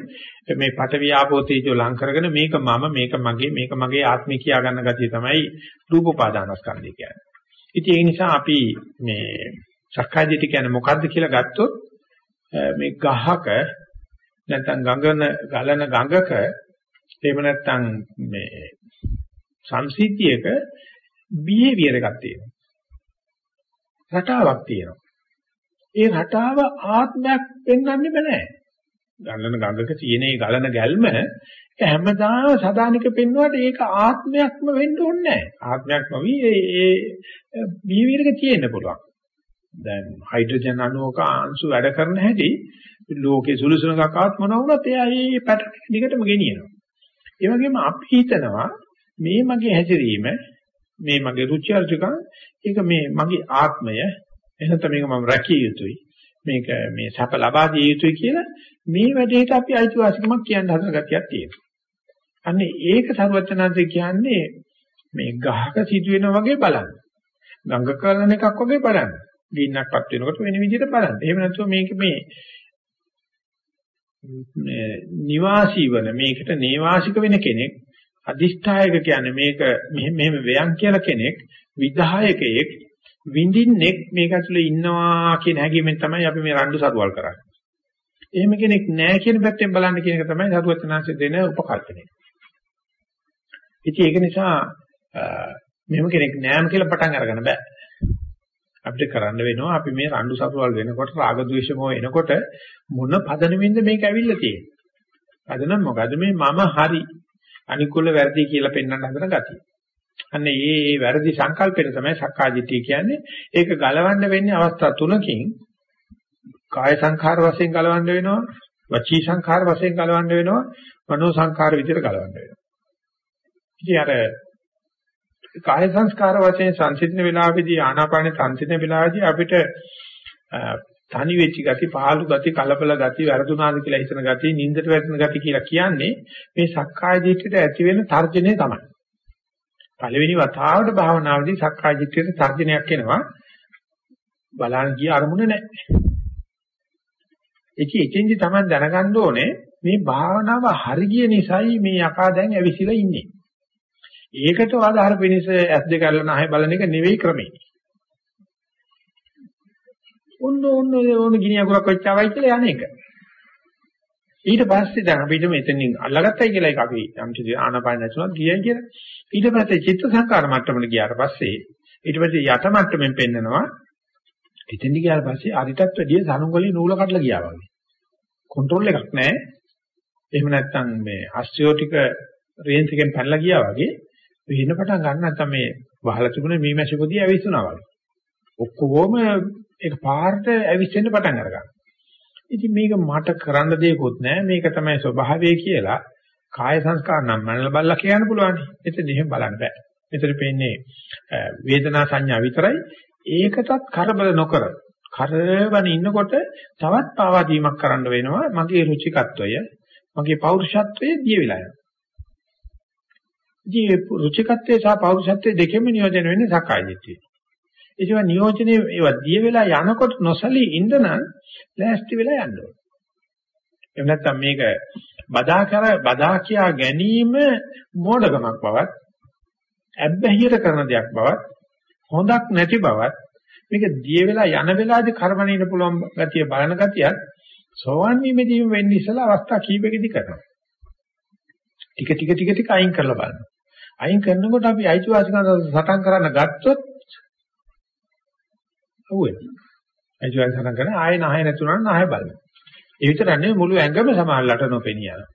මේ පඨවි ආපෝ තේජෝ ලං කරගෙන මේක මම මේක මගේ මේක මගේ ආත්මය කියා ගන්න ගතිය තමයි රූපෝපාදානස්කන්ධය කියන්නේ. ඉතින් ඒ නිසා අපි මේ සක්කාදිට්ඨිය කියන්නේ මොකද්ද කියලා ගත්තොත් මේ ගහක නැත්නම් ගඟන ගලන ගඟක එහෙම නැත්නම් මේ සංසිද්ධියක බිහේවියර් එකක් තියෙනවා. රටාවක් තියෙනවා. ඒ රටාව ආත්මයක් පෙන්වන්නේ නැහැ. ගලන ගඟක තියෙන ඒ ගලන ගැල්ම හැමදාම සදානික පෙන්වුවාට ඒක ආත්මයක්ම වෙන්න ඕනේ නැහැ. ආත්මයක් නොවි ඒ බිහේවියර් එක තියෙන්න පුළුවන්. දැන් හයිඩ්‍රජන් අණුවක අංශු වැඩ කරන හැටි ලෝකේ සුළුසුණක් ආත් මොන වුණත් එයා මේ පැටර්න් දිගටම ගෙනියනවා. ඒ වගේම අපි හිතනවා මේ මගේ හැසිරීම මේ මගේ රුචි අරුචිකම් ඒක මේ මගේ ආත්මය එහෙනම් මේක මම රැකිය යුතුයි මේක මේ සැප ලබා දිය යුතුයි කියලා මේ වැඩේට අපි අයිතිවාසිකමක් කියන්න හදන ගතියක් තියෙනවා. අන්නේ ඒක සරුවචනාංශය කියන්නේ මේ ගහක සිදුවෙන වගේ බලන්න. ගංග කරන එකක් වගේ බලන්න. ගින්නක්පත් වෙනකොට වෙන විදිහට බලන්න. එහෙම නැත්නම් මේක මේ නිවාසී වන මේකට නේවාසික වෙන කෙනෙක් අදිෂ්ඨායක කියන්නේ මේක මෙහෙම මෙහෙම වයන් කියලා කෙනෙක් විධායකයෙක් විඳින්නෙක් මේක ඇතුලේ ඉන්නවා කියන හැඟීමෙන් තමයි අපි මේ රණ්ඩු සරුවල් කරන්නේ. එහෙම කෙනෙක් නැහැ කියන පැත්තෙන් බලන්න කියන එක තමයි සරුවචනාංශය දෙන උපකල්පනය. ඉතින් ඒක නිසා මෙහෙම කෙනෙක් නැහැම කියලා පටන් අරගන්න බෑ. අපිට කරන්න වෙනවා අපි මේ රණ්ඩු සරුවල් වෙනකොට රාග ద్వේෂ මොහ එනකොට මොන පදනමින්ද මේක ඇවිල්ලා තියෙන්නේ. පදනම් මොකද මේ මම හරි අනිකුල වැරදි කියලා පෙන්වන්න හදන ගතිය. අන්න ඒ ඒ වැරදි සංකල්පෙට තමයි සක්කාදිට්ඨිය කියන්නේ. ඒක ගලවන්න වෙන්නේ අවස්ථා තුනකින්. කාය සංඛාර වශයෙන් ගලවන්න වෙනවා, වචී සංඛාර වශයෙන් ගලවන්න වෙනවා, මනෝ සංඛාර විදිහට ගලවන්න වෙනවා. ඉතින් අර කාය සංස්කාර වශයෙන් සංසිඳන වෙලාවේදී ආනාපාන සංසිඳන වෙලාවේදී අපිට තනි වෙච්ච ගති, පහළු ගති, කලබල ගති, වැරදුනාද කියලා හිතන ගති, නින්දට වැටෙන ගති කියලා කියන්නේ මේ සක්කාය දිට්ඨියට ඇති වෙන තර්ජනය තමයි. පළවෙනි වතාවට භාවනාවේදී සක්කාය දිට්ඨියට තර්ජනයක් එනවා. බලන්න ගිය අරමුණ නැහැ. ඒක එතෙන්දි තමයි දැනගන්න ඕනේ මේ භාවනාව හරි නිසායි මේ යකා දැන් ඇවිසිලා ඉන්නේ. ඒකට ආධාර පිනිස ඇස් දෙක අල්ලන ආය බලන එක නෙවෙයි ක්‍රමේ. ඔන්න ඔන්න ඕන ගිනි අගුරක් වෙච්චවයි කියලා යන එක. ඊට පස්සේ දැන් අපිට මෙතනින් අල්ලගත්තයි කියලා එක අපි යම් කිසි ආනපාන නැතුණත් ගියයි කියලා. ඊට පස්සේ චිත්ත සංකාර මට්ටමට ගියාට පස්සේ ඊට පස්සේ යට මට්ටමින් පෙන්නනවා. එතෙන්දි ගියාට පස්සේ අරිටත් වැඩිය සනුගලේ නූල කඩලා ගියා වගේ. කන්ට්‍රෝල් එකක් නැහැ. එහෙම නැත්නම් මේ අස්ත්‍රියෝ ටික රේන්ජ් එකෙන් පැනලා ගියා වගේ වෙන්න පටන් ගන්න නැත්නම් මේ වහලා තිබුණ මීමැසි පොදිය ඇවිස්සුනා වගේ. ඔක්කොම ඒක පාරට ඇවිස්සෙන්න පටන් අරගන්නවා. ඉතින් මේක මට කරන්න දෙයක්වත් නැහැ. මේක තමයි ස්වභාවය කියලා කාය සංස්කාර නම් මනල බල්ලා කියන්න පුළුවන්. එතන එහෙම බලන්න බෑ. මෙතන පේන්නේ වේදනා සංඥා විතරයි. ඒකටත් කරබල නොකර කරවන ඉන්නකොට තවත් පාවා දීමක් කරන්න වෙනවා. මගේ රුචිකත්වය, මගේ පෞරුෂත්වය දිය වෙලා යනවා. ඉතින් රුචිකත්වයේ සහ පෞරුෂත්වයේ දෙකෙම නියෝජනය වෙන්නේ සක්කාය දිට්ඨිය. ඒකවා නියෝජනේ ඒවා දිය වෙලා යනකොට නොසලී ඉඳන ලෑස්ති වෙලා යන්න ඕනේ. එහෙම නැත්නම් මේක බදා කර බදා කියා ගැනීම මෝඩකමක් බවත් ඇබ්බැහියට කරන දෙයක් බවත් හොඳක් නැති බවත් මේක දිය වෙලා යන වෙලාවේදී කරබනින්න පුළුවන් ගතිය බලන ගතියත් සෝවන් වීමේදී වෙන්නේ ඉස්සලා අවස්ථා කීපෙකදී කරනවා. ටික ටික ටික ටික අයින් කරලා බලනවා. අයින් කරනකොට අපි අයිතිවාසිකම් සටන් කරන්න ගත්තොත් අහුවෙනවා. අයිතිවාසිකම් සටන් කරන ආයෙ නැහැ නැතුණා නැහැ බලන්න. ඒ විතර නෙවෙයි මුළු ඇඟම සමාල්ලට නොපෙනිය යනවා.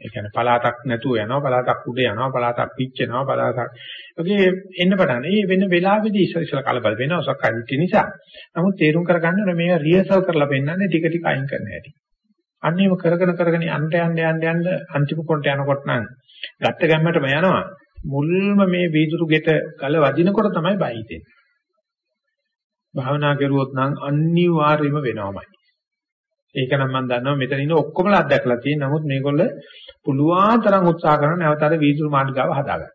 ඒ කියන්නේ පලාතක් නැතුව යනවා පලාතක් උඩ යනවා පලාතක් පිච්චෙනවා පලාතක් වගේ එන්න පටන්. මේ වෙන වෙලාවෙදී ඉස්සර ඉස්සර කලබල වෙනවා සක්කාදිට්ඨිය නිසා. නමුත් තේරුම් කරගන්න ඕනේ මේක රිහර්සල් කරලා පෙන්නන්නේ ටික ටික අයින් කරන්න හැටි. අන්න ඒව කරගෙන කරගෙන යන්න යන්න යන්න යන්න අන්තිම කොට යනකොට නම් ගත්ත ගැම්මටම යනවා. මුල්ම මේ වීදුරු ගෙට ගල වදිනකොට තමයි බය හිතෙන්නේ. භාවනා කරුවොත් නම් අනිවාර්යයෙන්ම වෙනවමයි. ඒක නම් මම දන්නවා මෙතන ඉන්න ඔක්කොමලා අත්දැකලා තියෙන නමුත් මේගොල්ල පුළුවන් තරම් උත්සාහ කරන නැවත අර වීදුරු මාර්ගාව හදාගන්න.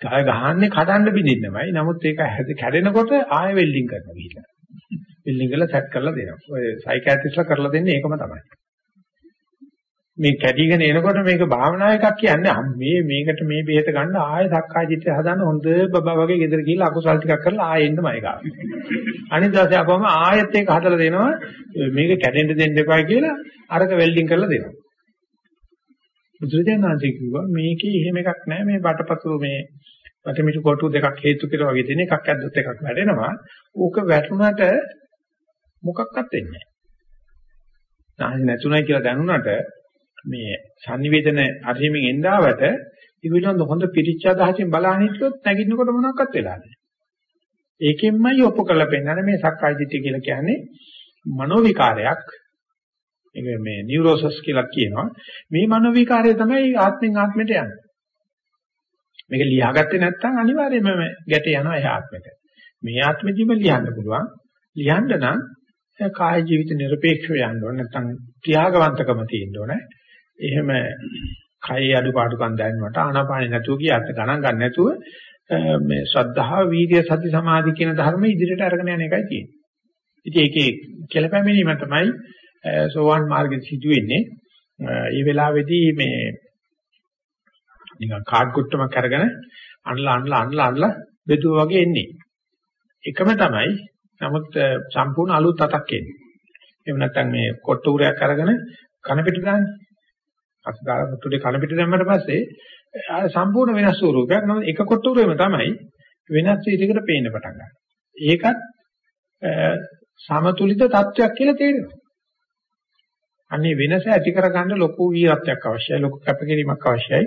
ගහ ගහන්නේ කඩන්න බින්දින්නමයි. නමුත් ඒක කැඩෙනකොට ආයෙ වෙල්ඩින් කරනවා කියලා. වෙල්ඩින් කරලා සෙට් කරලා දෙනවා. ඔය සයිකියාට්‍රිස්ලා කරලා දෙන්නේ ඒකම තමයි. මේ කැඩිගෙන එනකොට මේක භාවනා එකක් කියන්නේ මේ මේකට මේ බෙහෙත ගන්න ආයෙ සක්කාය චිත්තය හදන්න හොඳ බබා වගේ ගෙදර ගිහලා අකුසල් ටිකක් කරලා ආයෙ එන්නමයි ගාව. අනිත් දවසේ අපවම ආයෙත් ඒක හදලා දෙනවා මේක කැඩෙන්න දෙන්න එපා කියලා අරක වෙල්ඩින් කරලා දෙනවා. බුදුරජාණන්සේ කිව්වා මේකේ එහෙම එකක් නැහැ මේ බටපතුරු මේ වටමිටු කොටු දෙකක් හේතු කියලා වගේ තියෙන එකක් ඇද්දොත් එකක් වැඩෙනවා. ඌක වැටුණාට මොකක්වත් වෙන්නේ නැහැ. නැතුණයි කියලා දැනුණාට මේ sannivedana අරීමෙන් එන්දාවට ඒක පිළිබඳ හොඳ පිරිච්ච අදහසින් බලන්න හිටියොත් නැගිටිනකොට මොනවක්වත් වෙලා නැහැ. ඒකෙන්මයි ඔප්පු කරලා පෙන්නන්නේ මේ සක්කාය දිට්ඨිය කියලා කියන්නේ මනෝ විකාරයක්. ඒක මේ නියුරෝසස් කියලා කියනවා. මේ මනෝ විකාරය තමයි ආත්මෙන් ආත්මයට යන්නේ. මේක ලියාගත්තේ නැත්නම් අනිවාර්යයෙන්ම ගැටේ යනවා ඒ ආත්මෙට. මේ ආත්මෙදිම ලියන්න පුළුවන්. ලියන්න නම් කාය ජීවිත නිර්පේක්ෂව යන්න ඕන නැත්නම් ත්‍යාගවන්තකම තියෙන්න ඕනේ. එහෙම කයේ අඩුපාඩුකම් දැනනකොට ආනාපානෙ නැතුව ගියත් ගණන් ගන්න නැතුව මේ ශ්‍රද්ධාව, වීර්ය, සති, සමාධි කියන ධර්ම ඉදිරියට අරගෙන යන එකයි තියෙන්නේ. ඉතින් ඒකේ කෙලපැමිණීම තමයි සෝවාන් මාර්ගෙ සිදුවෙන්නේ. මේ වෙලාවේදී මේ නිකන් කාඩ් කුට්ටමක් අරගෙන අන්ලා අන්ලා අන්ලා අන්ලා බෙදුවා වගේ එන්නේ. එකම තමයි. නමුත් සම්පූර්ණ අලුත් අතක් එන්නේ. එහෙම නැත්නම් මේ කොට්ට උරයක් අරගෙන කන පිට දාන්නේ. අස්දාර මුතුලේ කන පිට දැම්මට පස්සේ ආ සම්පූර්ණ වෙනස් ස්වරූපයක්. නමුත් එක කොට්ටුරේම තමයි වෙනස් විදිහකට පේන්න පටන් ගන්න. ඒකත් සමතුලිත තත්වයක් කියලා තේරෙනවා. අන්නේ වෙනස ඇති කරගන්න ලොකු වීරත්වයක් අවශ්‍යයි. ලොකු කැපකිරීමක් අවශ්‍යයි.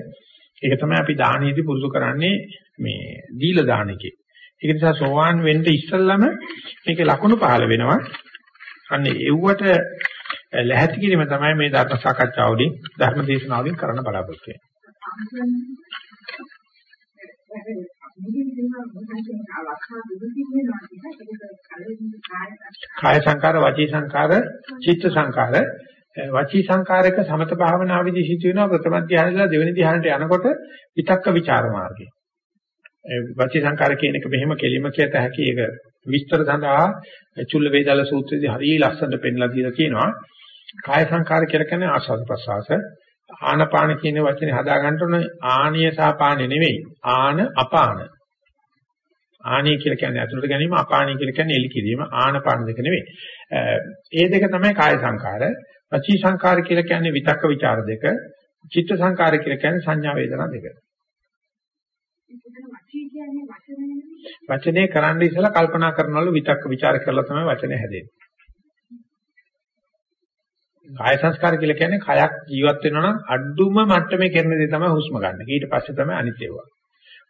ඒක තමයි අපි දානෙදී පුරුදු කරන්නේ මේ දීලා දාන එකේ. ඒක නිසා සෝවාන් වෙන්න ඉස්සෙල්ලම මේකේ ලකුණු පහළ වෙනවා. අන්නේ එව්වට ලැහැත්ති කිරීම තමයි මේ ධර්ම සාකච්ඡාවලින් ධර්ම දේශනාවලින් කරන්න බලාපොරොත්තු කාය සංකාර වචී සංකාර චිත්ත සංකාර වචී සංකාරයක සමත භාවනාවේදී සිදු වෙනවා ප්‍රථම ධ්‍යානදලා දෙවෙනි ධ්‍යානට යනකොට විතක්ක ਵਿਚාර මාර්ගය. වචී සංකාර කියන එක මෙහෙම කෙලිම කියත හැකි ඒක විස්තර සඳහා චුල්ල වේදාල සූත්‍රයේදී හරිය ලස්සනට පෙන්ලා දීලා කියනවා. කාය සංකාර කියලා කියන්නේ ආස්වාද ප්‍රසආස ආනපාන කියන වචනේ හදා ගන්න ඕනේ ආනිය සාපානේ නෙවෙයි. ආන අපාන. ආනිය කියලා කියන්නේ අතුලට ගැනීම අපානිය කියලා කියන්නේ එලි කිරීම ආනපාන දෙක නෙවෙයි. ඒ දෙක තමයි කාය සංකාර වචී සංකාර කියලා කියන්නේ විතක්ක ਵਿਚාර දෙක. චිත්ත සංකාර කියලා කියන්නේ සංඥා වේදනා දෙක. වචනේ කරන්න ඉස්සලා කල්පනා කරනවලු විතක්ක ਵਿਚාර කරලා තමයි වචනේ හැදෙන්නේ. කාය සංස්කාර කියලා කියන්නේ කයක් ජීවත් වෙනවා නම් අඩුම මට්ටමේ කරන දේ තමයි හුස්ම ගන්න. ඊට පස්සේ තමයි අනිත් ඒවා.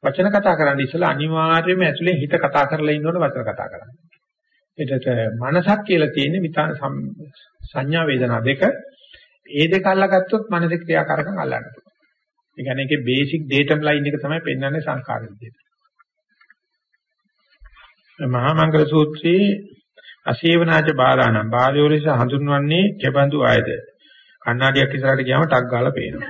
වචන කතා කරන්න ඉස්සලා අනිවාර්යයෙන්ම ඇතුලේ හිත කතා කරලා ඉන්නවනේ වචන කතා කරන්නේ. ඒකට මනසක් කියලා තියෙන්නේ විතර සංඥා වේදනා දෙක. ඒ දෙක අල්ලගත්තොත් මනසේ ක්‍රියාකාරකම් අල්ලන්න පුළුවන්. ඒ කියන්නේ ඒකේ බේසික් ඩේටම් ලයින් එක තමයි පෙන්වන්නේ සංකාර විදිහට. මහා මංගල සූත්‍රයේ අසේවනාච බාලානම් බාලයෝ ලෙස හඳුන්වන්නේ කෙබඳු අයද? කණ්ණාඩියක් ඉස්සරහට ගියාම ටක් ගාලා පේනවා.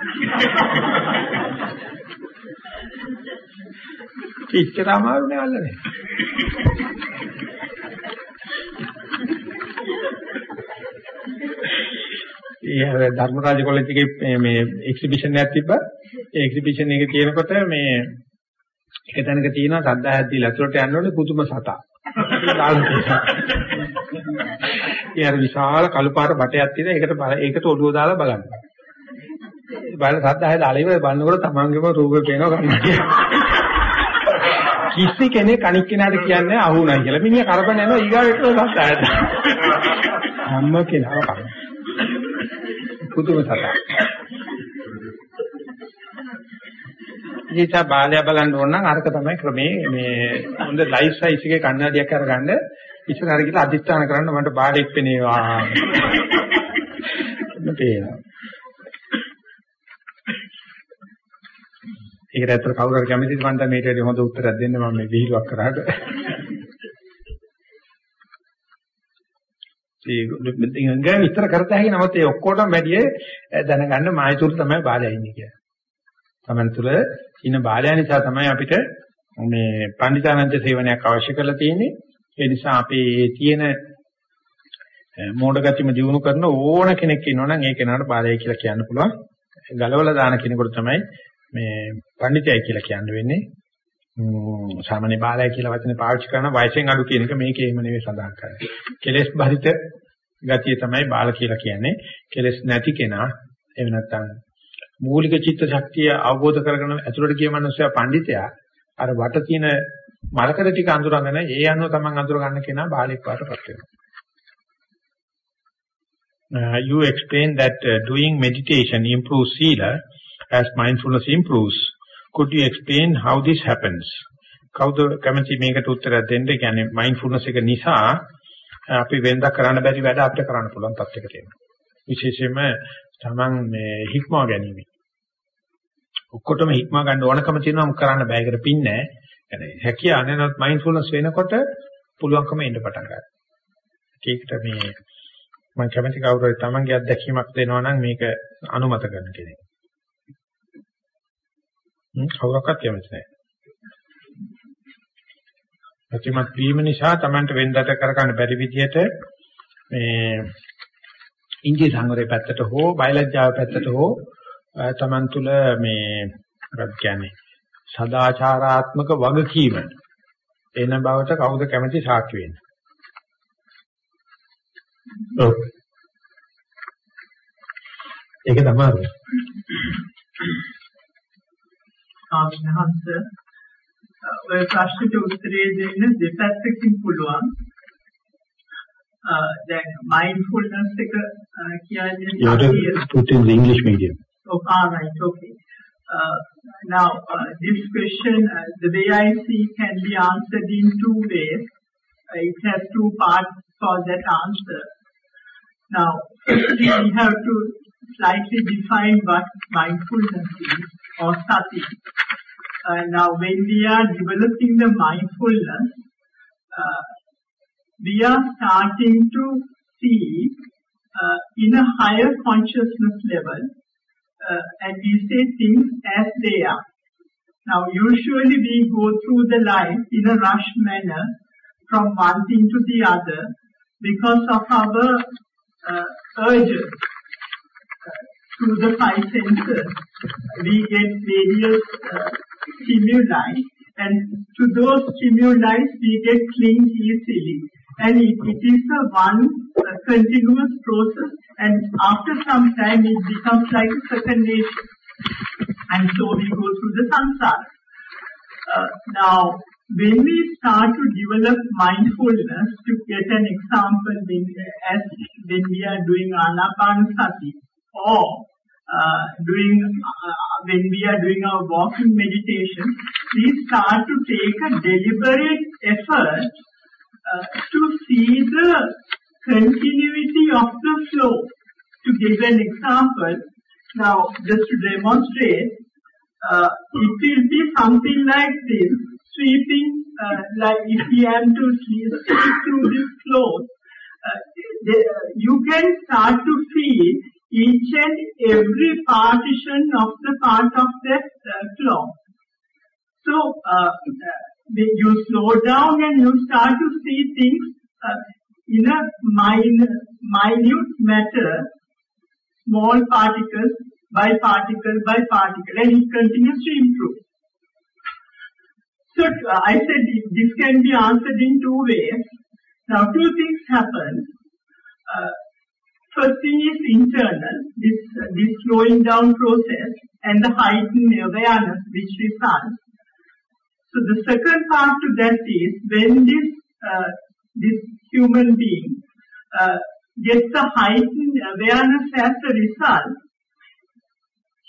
ඉච්චර අමාරු නෑ අල්ලන්නේ. ඒ ධර්මරාජ කොලෙජ් එකේ මේ එක්සිබිෂන් එකක් තිබ්බා. ඒ එක්සිබිෂන් එකේ තියෙනකොට මේ එක තැනක තියෙනවා සද්දා හැද්දි ලැතුරට යන්න ඕනේ පුදුම සතා ඒ අර විශාල කළු පාට බටයක් තියෙන ඒකට ඒකට ඔළුව දාලා බලන්න. බලන සද්දාය දාලා ඉවර බලනකොට තමන්ගේම රූපේ පේනවා කන්නඩිය. කිසි කෙනෙක් අනික් කෙනාට කියන්නේ අහුණයි කියලා. මිනිහා කරපන යනවා ඊගාවට සද්දායට. හැම කෙනාම කරනවා. පුදුම සතා. ඉතින් බාලය බලන්න ඕන නම් අරක තමයි ක්‍රමේ මේ හොඳ ලයිෆ් සයිස් එකේ කන්නඩියක් අරගන්න ඉස්සරහට ගිහලා අදිස්ථාන කරන්න මට බාඩෙක් පෙනේවා. මතේනවා. ඒකට ඇත්තට කවුරු හරි කැමතිද මන්ට මේට වැඩි හොඳ උත්තරයක් දෙන්න මම මේ විහිළුවක් කරාට. ඒ ගංගා විස්තර කරත හැකි නමුත් ඒ ඔක්කොටම වැඩි දැනගන්න මායතුරු තමයි බාලයා ඉන්නේ කියලා. Taman තුල ඉන බාලයා නිසා තමයි අපිට මේ පණ්ඩිතානන්ද සේවනයක් අවශ්‍ය කරලා තියෙන්නේ. ඒ නිසා අපේ තියෙන මෝඩ ගතිම දිනු කරන ඕන කෙනෙක් ඉන්නවනම් ඒ කෙනාට බාලය කියලා කියන්න පුළුවන්. ගලවලා දාන කෙනෙකුට තමයි මේ පඬිතයයි කියලා කියන්න වෙන්නේ. සාමාන්‍ය බාලය කියලා වචනේ පාවිච්චි කරන වයසෙන් අඩු කියන එක මේකේ එහෙම නෙවෙයි සඳහන් කරන්නේ. කෙලෙස් බරිත ගතිය තමයි බාල කියලා කියන්නේ. කෙලෙස් නැති කෙනා එහෙම නැත්නම් මූලික චිත්ත ශක්තිය අවබෝධ කරගෙන ඇතුළට ගිය මනුස්සයා පඬිතයා අර වට තියෙන මලකඩ ටික අඳුරගෙන ඒ අනුව තමන් අඳුර ගන්න කෙනා බාලෙක් වටපත් වෙනවා. Uh, you explained that uh, doing meditation improves sila as mindfulness improves. Could you explain how this happens? කවුද කැමති මේකට උත්තරයක් දෙන්න? ඒ කියන්නේ mindfulness එක නිසා uh, අපි වෙනදා කරන්න බැරි වැඩ අපිට කරන්න පුළුවන් තත්යකට එනවා. විශේෂයෙන්ම තමන් මේ හික්මවා ගැනීම. ඔක්කොටම හික්මවා ගන්න ඕනකම තියෙනවා මොක කරන්න බෑ ඒකට පින්නේ නැහැ. يعني හැකියාව නැනොත් mindfulness වෙනකොට පුළුවන්කම එන්න පටන් ගන්නවා. ඒකට මේ මම කැමති කවුරු හරි තමන්ගේ අත්දැකීමක් දෙනවා නම් මේක අනුමත කරන කෙනෙක්. හ්ම් කවුරක්වත් කැමති නැහැ. ප්‍රතිමත් වීම නිසා තමන්ට වෙන්දට කරගන්න බැරි විදිහට මේ ඉන්දිය සංවරයේ පැත්තට හෝ බයලජ්ජාව පැත්තට හෝ තමන් තුළ මේ මොකක්ද කියන්නේ සදාචාරාත්මක වගකීම එන බවට කවුද කැමති සාක්ෂි වෙන්නේ ඔව්. ඒක තමයි. ආඥාන්ත ඔය ප්‍රශ්නෙට උත්තරේ දෙන්න දෙපැත්තකින් පුළුවන්. දැන් mindfulness එක කියන්නේ You have to put in the English medium. Oh, all right, okay. Uh, now, uh, this question, uh, the way I see, can be answered in two ways. It has two parts for that answer. Now, we have to slightly define what mindfulness is or sati. Now, when we are developing the mindfulness, we are starting to see in a higher consciousness level, and we say things as they are. Now, usually we go through the life in a rush manner from one thing to the other because of our uh, urges uh, through the five senses. We get various uh, stimuli and to those stimuli we get cling easily. And it, it is a one uh, continuous process and after some time it becomes like a second nature. And so we go through the samsara. Uh, now, when we start to develop mindfulness, to get an example, when, as when we are doing anapanasati or uh, doing uh, when we are doing our walking meditation, we start to take a deliberate effort uh, to see the continuity of the flow. To give an example, now just to demonstrate, uh, it will be something like this sweeping, uh, like if we have to sweep through this floor, uh, you can start to feel each and every partition of the part of that uh, floor. So, uh, you slow down and you start to see things uh, in a minor, minute matter, small particles by particle by particle, and it continues to improve. So uh, I said this can be answered in two ways. Now two things happen. Uh, first thing is internal, this, this slowing down process and the heightened awareness which results. So the second part to that is when this, uh, this human being uh, gets a heightened awareness as a result,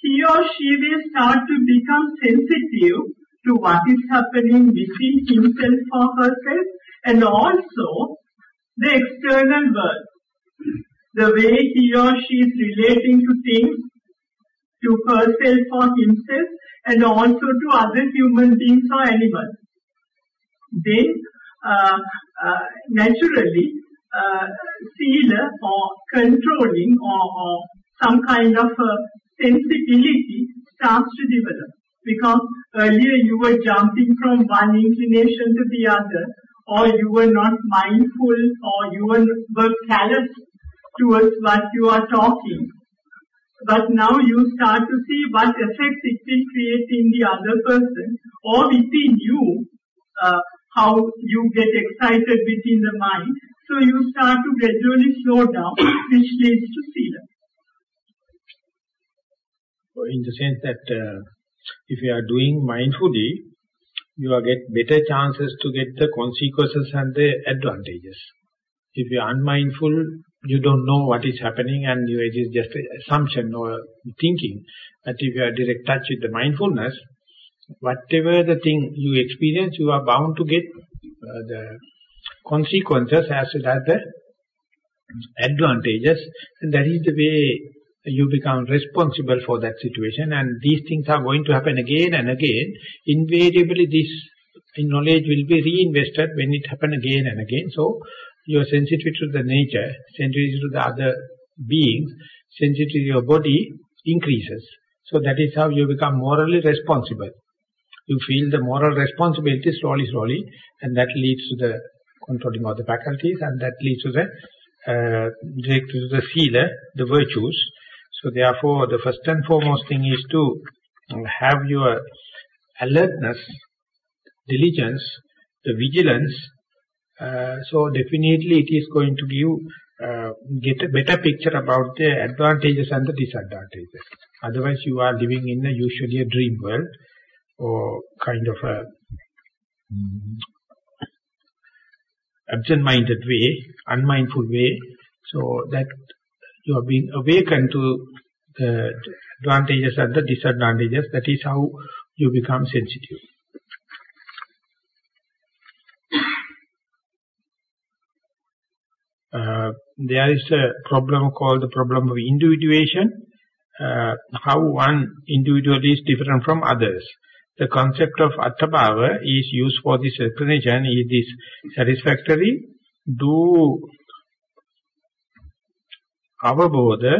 he or she will start to become sensitive to what is happening within himself or herself and also the external world. The way he or she is relating to things, to herself or himself and also to other human beings or animals. Then, uh, uh, naturally, uh, sila or controlling or, or some kind of sensibility starts to develop. Because earlier you were jumping from one inclination to the other, or you were not mindful, or you were, were callous towards what you are talking. But now you start to see what effect it will create in the other person or within you, uh, how you get excited within the mind. So you start to gradually slow down, which leads to sila. In the sense that uh, if you are doing mindfully, you will get better chances to get the consequences and the advantages. If you are unmindful, you don't know what is happening and you, it is just assumption or thinking. But if you are direct touch with the mindfulness, whatever the thing you experience, you are bound to get uh, the consequences as well as the advantages. And that is the way you become responsible for that situation. And these things are going to happen again and again. Invariably, this knowledge will be reinvested when it happens again and again. So, your sensitivity to the nature, sensitivity to the other beings, sensitivity to your body increases. So that is how you become morally responsible. You feel the moral responsibility slowly, slowly, and that leads to the controlling of the faculties, and that leads to the uh, to the sila, the virtues. So therefore, the first and foremost thing is to have your alertness, diligence, the vigilance, so definitely it is going to give uh, get a better picture about the advantages and the disadvantages. Otherwise you are living in a usually a dream world or kind of a um, absent-minded way, unmindful way. So that you are being awakened to the advantages and the disadvantages. That is how you become sensitive. There is a problem called the problem of individuation, uh, how one individual is different from others. The concept of attabhava is used for this explanation. Is this satisfactory? Do avabodha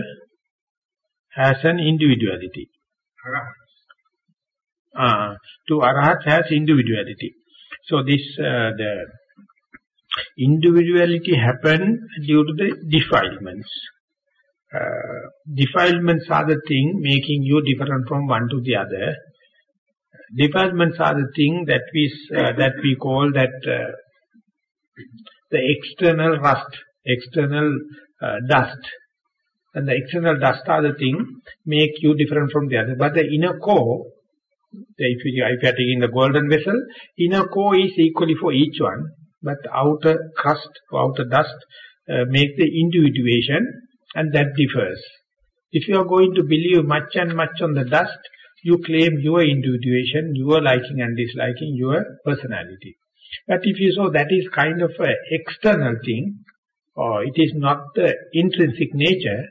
has an individuality. Uh, to arahat has individuality. So this, uh, the individuality happen due to the defilements. Uh, defilements are the thing making you different from one to the other. Defilements are the thing that we uh, that we call that uh, the external rust, external uh, dust, and the external dust are the thing make you different from the other. But the inner core, if you, if you are taking the golden vessel, inner core is equally for each one but outer crust, outer dust uh, make the individuation and that differs. If you are going to believe much and much on the dust, you claim your individuation, your liking and disliking, your personality. But if you saw that is kind of an external thing, or it is not the intrinsic nature,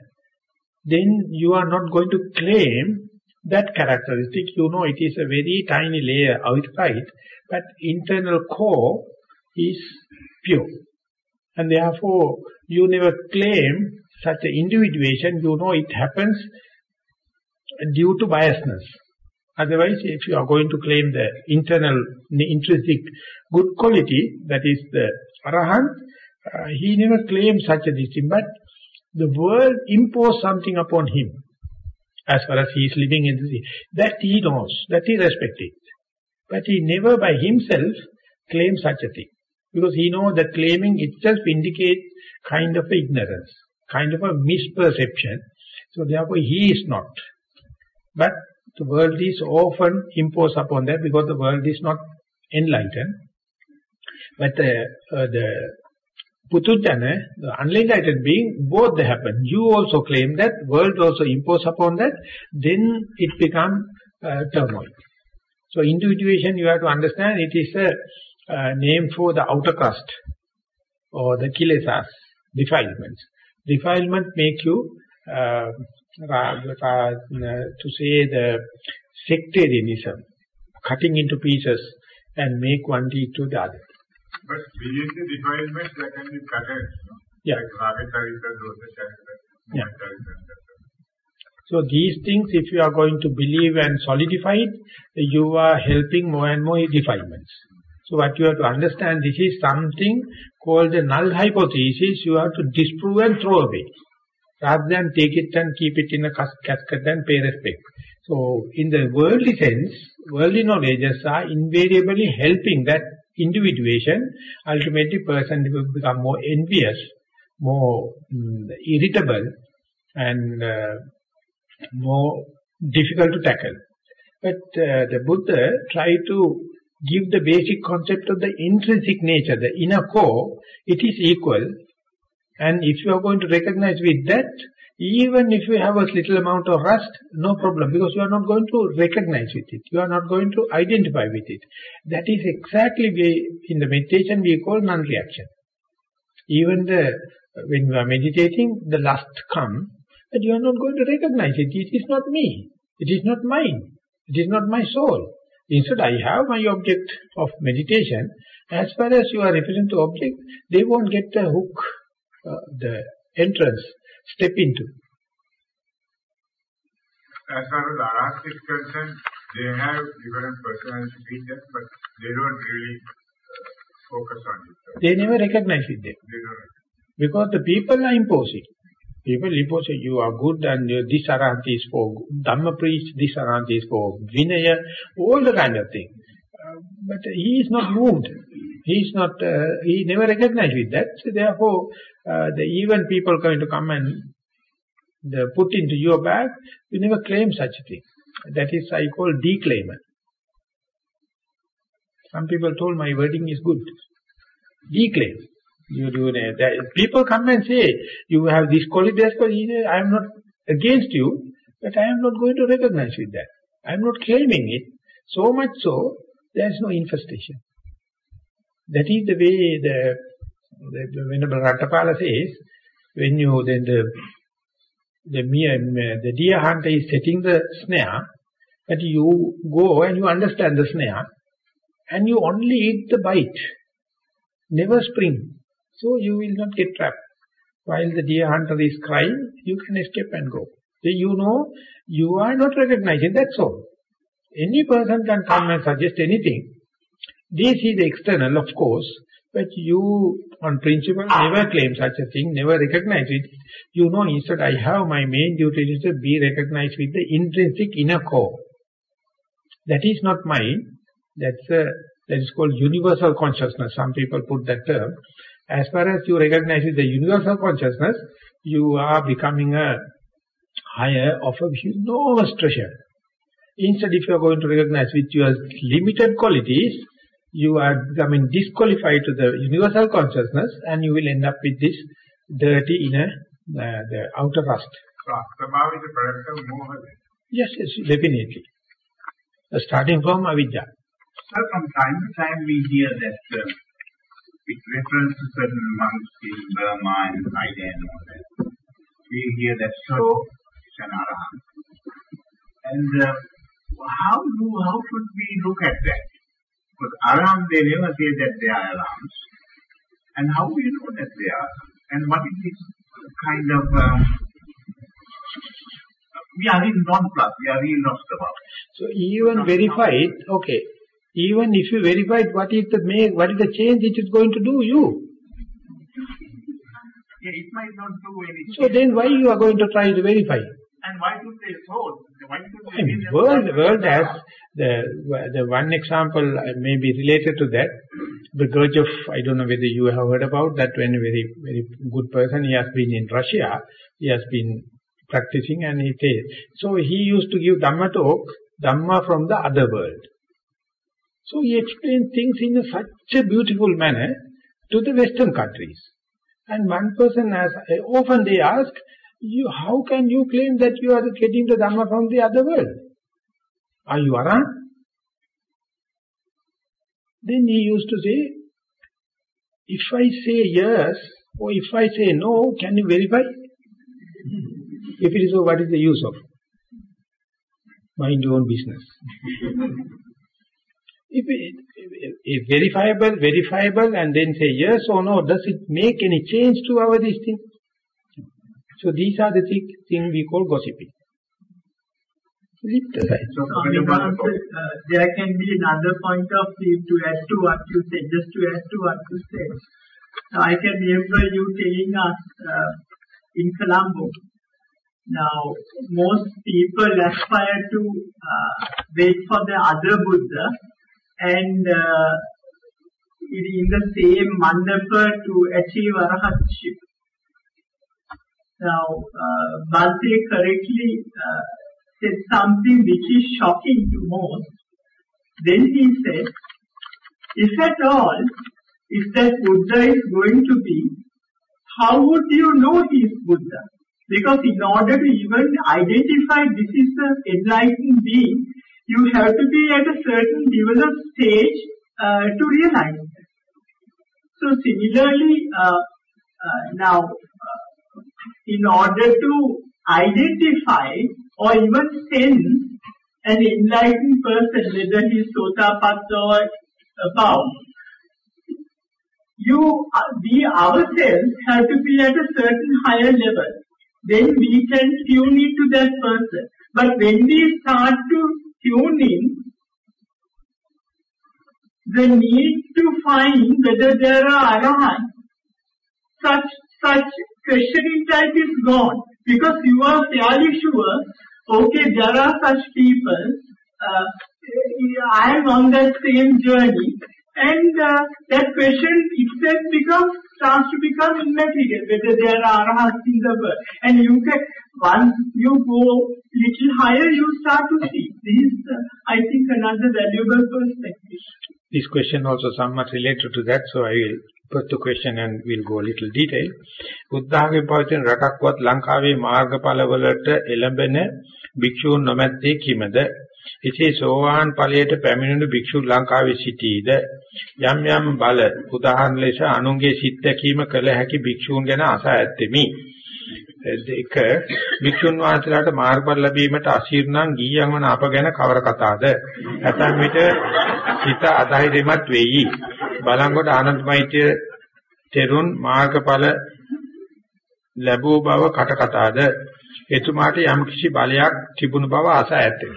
then you are not going to claim that characteristic. You know it is a very tiny layer outside, but internal core is pure. And therefore, you never claim such an individuation, you know it happens due to biasness. Otherwise, if you are going to claim the internal, the intrinsic good quality, that is the Arahant, uh, he never claimed such a thing, but the world imposed something upon him, as far as he is living in the sea. That he knows, that he respects it. But he never by himself claims such a thing. Because he knows that claiming itself indicates kind of ignorance, kind of a misperception. So therefore he is not. But the world is often imposed upon that because the world is not enlightened. But uh, uh, the Putujjana, the unenlightened being, both they happen. You also claim that, world also impose upon that, then it becomes uh, turmoil. So individuation, you have to understand, it is a uh, name for the outer crust or the kilesas, defilements. Defilement make you, uh, to say the sectarianism, cutting into pieces and make one deed to the other. But within the defilement, there can be patterns, no? Yeah. Like Raga Charita, Dosa Charita, yeah. So these things, if you are going to believe and solidify it, you are helping more and more defilements. So what you have to understand, this is something called the null hypothesis, you have to disprove and throw away. Rather than take it and keep it in a casket and pay respect. So in the worldly sense, worldly knowledges are invariably helping that individuation. Ultimately person will become more envious, more mm, irritable and uh, more difficult to tackle. But uh, the Buddha tried to give the basic concept of the intrinsic nature, the inner core, it is equal. And if you are going to recognize with that, even if you have a little amount of rust, no problem, because you are not going to recognize with it. You are not going to identify with it. That is exactly we, in the meditation we call non-reaction. Even the when you are meditating, the lust come, but you are not going to recognize it. It is not me. It is not mine. It is not my soul. Instead, I have my object of meditation. As far as you are referring to object, they won't get the hook, uh, the entrance, step into. As far as Arahant is concerned, they have different personality features, but they don't really uh, focus on it. They never recognize it. They don't. Because the people are imposing. People impose you are good and this arahant is for Dhamma preach, this arahant is for Vinaya, all the kind of thing. Uh, but he is not moved. He is not, uh, he never recognized with that. So therefore, uh, the even people going to come and the put into your bag, you never claim such a thing. That is I call declaimer. Some people told my wording is good. Declaim. You do that. People come and say, you have this quality, this quality. I am not against you, but I am not going to recognize with that. I am not claiming it. So much so, there is no infestation. That is the way the, the, the Venerable Rattapala says, when you, then the, the, the deer hunter is setting the snare, but you go and you understand the snare, and you only eat the bite, never spring. So you will not get trapped. While the deer hunter is crying, you can escape and go. So you know, you are not recognizing, that's all. Any person can come and suggest anything. See the external, of course, but you, on principle, never claim such a thing, never recognize it. You know, instead I have my main duty is to be recognized with the intrinsic inner core. That is not mine. That's a, that is called universal consciousness. Some people put that term. As far as you recognize the universal consciousness, you are becoming a higher of a enormous treasure. Instead, if you are going to recognize with your limited qualities, you are becoming disqualified to the universal consciousness and you will end up with this dirty inner, uh, the outer rust. So, Astabhav is a product of moha. Yes, yes, definitely. Uh, starting from avidya. Sir, from time to time we hear that uh, with reference to certain monks in Burma and Thailand and all that, we hear that so is. And uh, how do how should we look at that? Because arahant they never say that they are arahants. And how do you know that they are? And what is this kind of um, we are in non-plus, we are really lost about. So even verified, okay, even if you verify what is the make, what is the change it is going to do you. Yeah, it might not do anything. So then why you are going to try to verify? And why should they so? Why should they I mean, world, world has the the one example may be related to that. The Gurdjieff, I don't know whether you have heard about that. When a very very good person, he has been in Russia. He has been practicing, and he says so. He used to give Dhamma talk, Dhamma from the other world. So he explained things in a such a beautiful manner to the Western countries. And one person has, eh, often they ask, you, how can you claim that you are getting the Dhamma from the other world? Are you Arahant? Then he used to say, if I say yes, or if I say no, can you verify? If it is so, what is the use of? Mind your own business. If, if, verifiable, verifiable, and then say yes or no, does it make any change to our this thing? So these are the things thing we call gossiping. Leave the. So, uh, answer, uh, there can be another point of view to add to what you say, just to add to what you say. Now, I can remember you telling us uh, in Colombo. Now, most people aspire to uh, wait for the other Buddha and uh, in the same mandapa to achieve arahatship. Now, uh, Bhante correctly uh, said something which is shocking to most. Then he said, if at all, if that Buddha is going to be, how would you know he is Buddha? Because in order to even identify this is the enlightened being, you have to be at a certain level of stage uh, to realize that. So similarly, uh, uh, now, uh, in order to identify or even sense an enlightened person, whether he is Sotapatta or above, you, uh, we ourselves have to be at a certain higher level. Then we can tune into that person. But when we start to tune in, the need to find whether there are arahants, such, such questioning type is gone. Because you are fairly sure, okay, there are such people, uh, I am on that same journey, and uh, that question itself becomes, starts to become immaterial, whether there are arahants in the world. And you can, once you go little higher, you start to see. This is, uh, I think, another valuable perspective. This question also somewhat related to that, so I will put the question and we'll go a little detail. බුද්ධාගමේ පවතින රටක්වත් ලංකාවේ මාර්ගඵලවලට එළඹෙන භික්ෂූන් නොමැත්තේ කිමද? එසේ සෝවාන් ඵලයට පැමිණෙන භික්ෂු ලංකාවේ සිටීද යම් යම් බල උදාහරණ ලෙස අනුන්ගේ සිත් දැකීම කළ හැකි භික්ෂූන් ගැන අසා ඇත්තෙමි. දෙක භික්ෂුන් වහන්සේලාට මාර්ගඵල ලැබීමට අසීර්ණං ගීයන් වන අප ගැන කවර කතාද? ඇතැම් විට හිත අධෛර්යමත් වෙයි. බලංගොඩ ආනන්දමෛත්‍ය තෙරුන් මාර්ගඵල ලැබූ බව කට කතාද? එතුමාට යම් කිසි බලයක් තිබුණු බව ආසා ඇත්තේ.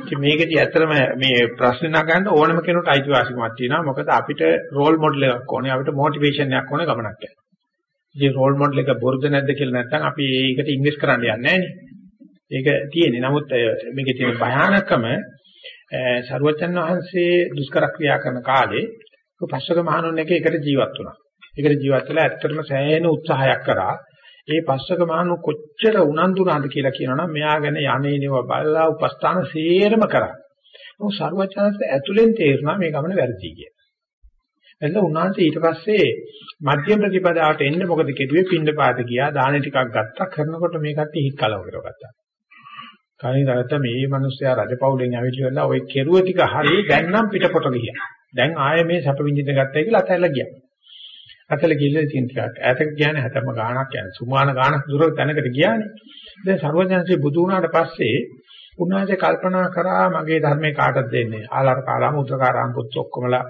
ඉතින් මේකදී ඇත්තටම මේ ප්‍රශ්න නගන්න ඕනම කෙනෙකුට අයිතිවාසිකමක් තියෙනවා. මොකද අපිට රෝල් මොඩල් එකක් ඕනේ. අපිට මොටිවේෂන් එකක් ඕනේ ගමනක් යන්න. ඉතින් රෝල් මොඩල් එක බොරුද නැද්ද කියලා නැත්නම් අපි ඒකට ඉන්වෙස්ට් කරන්න යන්නේ ඒක තියෙන්නේ. නමුත් මේකේ තියෙන භයානකම සරුවචන් වහන්සේ දුෂ්කර ක්‍රියා කරන කාලේ පස්වක මහණුන් එක එකට ජීවත් වුණා. ඒකට ජීවත් වෙලා ඇත්තටම සෑහෙන උත්සාහයක් කරා. ඒ පස්වක මහණු කොච්චර උනන්දුනාද කියලා කියනවනම් මෙයා ගැන යන්නේනව බලලා උපස්ථාන සේරම කරා. මොකද සරුවචනන්ට ඇතුලෙන් තේරුණා මේ ගමන වැරදි කියලා. එතන උන්වහන්සේ ඊට පස්සේ මධ්‍යම ප්‍රතිපදාවට එන්න මොකද කෙරුවේ පින්න පාත ගියා දාන ටිකක් ගත්තා කරනකොට මේ කට්ටිය හිත කලව කරගත්තා. කලින් දාත මේ මිනිස්සයා රජපෞලෙන් ඇවිල්ලා ඔය කෙරුව ටික හරිය දැන් නම් පිටපොට ගියා. දැන් ආයේ මේ සැප විඳින්න ගත්තා කියලා අතහැරලා ගියා. අතල ගිල්ල තියෙන ටිකක්. ඈතක ගියානේ හැතම ගාණක් යන සුමාන ගාණක් දුර තැනකට ගියානේ. දැන් සර්වඥාන්සේ බුදු වුණාට පස්සේ උන්වහන්සේ කල්පනා කරා මගේ ධර්මයේ කාටද දෙන්නේ? ආලාර කාලාම උද්දකාරාම් පුත් ඔක්කොමලා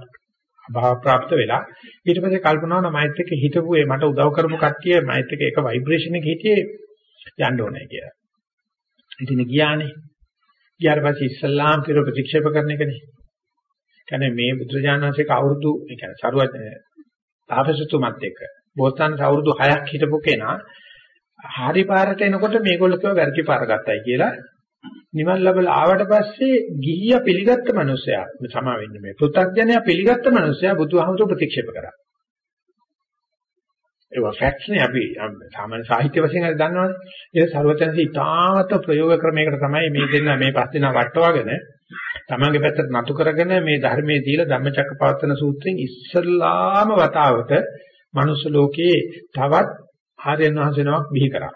අභාව પ્રાપ્ત වෙලා ඊට පස්සේ කල්පනා වුණා මයිත් එක්ක හිටපු ඒ මට උදව් කරපු කට්ටිය මයිත් එක්ක එක ভাইබ්‍රේෂන් එකක හිටියේ යන්න ඕනේ කියලා. ඉතින් ගියානේ. ගියාට පස්සේ ඉස්ලාම් පිර ප්‍රතික්ෂේප කරන එකනේ. කියන්නේ මේ බුදුරජාණන් වහන්සේක අවුරුදු ඒ කියන්නේ සරුවත් තාපසතුමත් එක්ක බෝසතාන් අවුරුදු 6ක් හිටපු කෙනා හරි පාරට එනකොට මේගොල්ලෝ කිව්වා වැරදි පාර ගත්තයි කියලා නිවන් ලැබලා ආවට පස්සේ ගිහිය පිළිගත්ත මනුස්සයා සමා වෙන්නේ මේ පෘථග්ජනයා පිළිගත්ත මනුස්සයා බුදුහාමුදුර ප්‍රතික්ෂේප කරා. ඒවා ෆැක්ට්ස් නේ අපි සාමාන්‍ය සාහිත්‍ය වශයෙන් හරි දන්නවනේ. ඒක ਸਰවචන්සි ඉතාමත් ප්‍රයෝග ක්‍රමයකට තමයි මේ දෙන්න මේ පස් දෙනා වටවගෙන තමන්ගේ පැත්තට නතු කරගෙන මේ ධර්මයේ දීලා ධම්මචක්කපවත්තන සූත්‍රයෙන් ඉස්සල්ලාම වතාවට මනුස්ස ලෝකේ තවත් ආර්යයන් වහන්සේ නමක් බිහි කරා.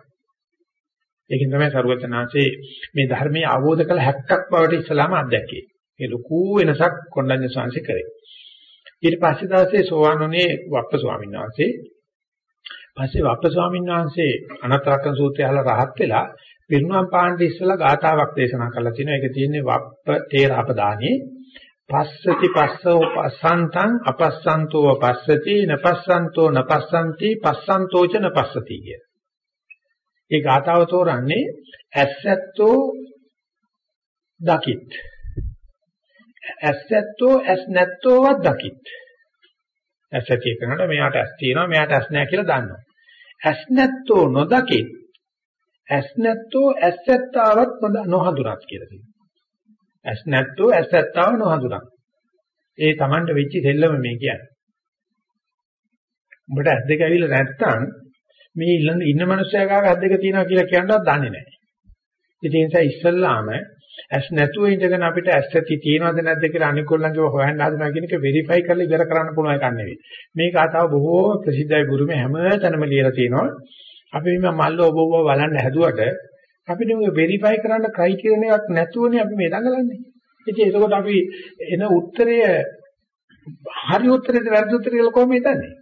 ඒකෙන් තමයි ਸਰවචනාංශේ මේ ධර්මයේ අවබෝධ කළ හැක්කක් බවට ඉස්සලාම අත්දැකේ. ඒ ලොකු වෙනසක් කොණ්ඩඤ්ඤ ස්වාමීන් කරේ. ඊට පස්සේ දවසේ සෝවාන්ුනේ වප්ප ස්වාමීන් වහන්සේ. පස්සේ වප්ප ස්වාමීන් වහන්සේ අනතරක්කන් සූත්‍රය අහලා රහත් වෙලා පිරුණම් පාණ්ඩ ඉස්සලා ගාථාවක් දේශනා කරලා තිනවා. ඒක තියෙන්නේ වප්ප තේරාපදානේ. පස්සති පස්සෝ පස්සන්තං අපස්සන්තෝ පස්සති නපස්සන්තෝ නපස්සන්ති පස්සන්තෝච නපස්සති කිය. ඒ ගාතාව තෝරන්නේ ඇස්සැත්තෝ දකිත්. ඇස්සැත්තෝ ඇස් නැත්තෝවත් දකිත්. ඇස් ඇති එකනට මෙයාට ඇස් තියෙනවා මෙයාට ඇස් නැහැ කියලා දන්නවා. ඇස් නැත්තෝ නොදකිත්. ඇස් නැත්තෝ ඇස්සැත්තාවත් නොහඳුනත් කියලා කියනවා. ඇස් නැත්තෝ ඇස්සැත්තාව නොහඳුනත්. ඒ Tamanට වෙච්ච දෙල්ලම මේ කියන්නේ. උඹට ඇස් දෙක ඇවිල්ලා නැත්තම් මේ ඉන්න ඉන්න මනුස්සයා ගාව ඇස් දෙක තියෙනවා කියලා කියනවත් දන්නේ නැහැ. ඒ නිසා ඉස්සල්ලාම ඇස් නැතුව ඉඳගෙන අපිට ඇස් ඇති තියෙනවද නැද්ද කියලා අනිකොල්ලන්ගේ හොයන්න හදනවා කියන එක වෙරිෆයි කරලා ඉවර කරන්න පුළුවන් එකක් නෙවෙයි. මේ කතාව බොහෝ ප්‍රසිද්ධයි බුරුමේ හැම තැනම ලියලා තියෙනවා. අපි මේ මල්ල ඔබ ඔබ බලන්න හැදුවට අපිට මේ වෙරිෆයි කරන්න ක්‍රයිටීරියන් එකක් නැතුවනේ අපි මේ දඟලන්නේ. ඉතින් ඒකකොට අපි එන උත්තරය හරි උත්තරේද වැරදි උත්තරේ කියලා කොහොමද හිතන්නේ?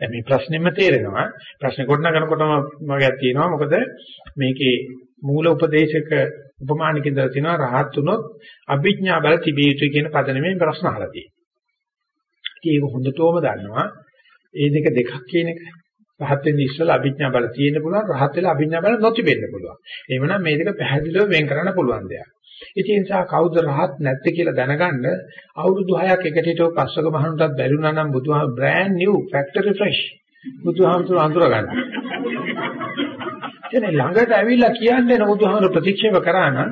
දැන් මේ ප්‍රශ්නෙම තේරෙනවා. ප්‍රශ්නේ ගොඩනගනකොටම මගයක් තියෙනවා. මොකද මේකේ මූල උපදේශක උපමානකින් දලා තිනවා රහත් වුණොත් අභිඥා බල තිබිය යුතුයි කියන පදනමේ ප්‍රශ්න අහලා තියෙනවා. ඉතින් ඒක හොඳටම දන්නවා. ඒ දෙක දෙකක් කියන එක. රහත් වෙන්න ඉස්සෙල්ලා අභිඥා බල තියෙන්න පුළුවන්. රහත් වෙලා අභිඥා බල නොතිබෙන්න පුළුවන්. එහෙමනම් මේ දෙක පැහැදිලිව වෙන් කරන්න පුළුවන් දෙයක්. ඉතින් ඒ නිසා කවුද රහත් නැත්තේ කියලා දැනගන්න අවුරුදු 6ක් එකට හිටව පස්සක මහණුටත් බැරිුණා නම් බුදුහාම බ්‍රෑන්ඩ් නිව් ෆැක්ටරි ෆ්‍රෙෂ් බුදුහාමතුරු අඳුර ගන්න. එනේ ළඟට ඇවිල්ලා කියන්නේ බුදුහාමර ප්‍රතික්ෂේප කරා නම්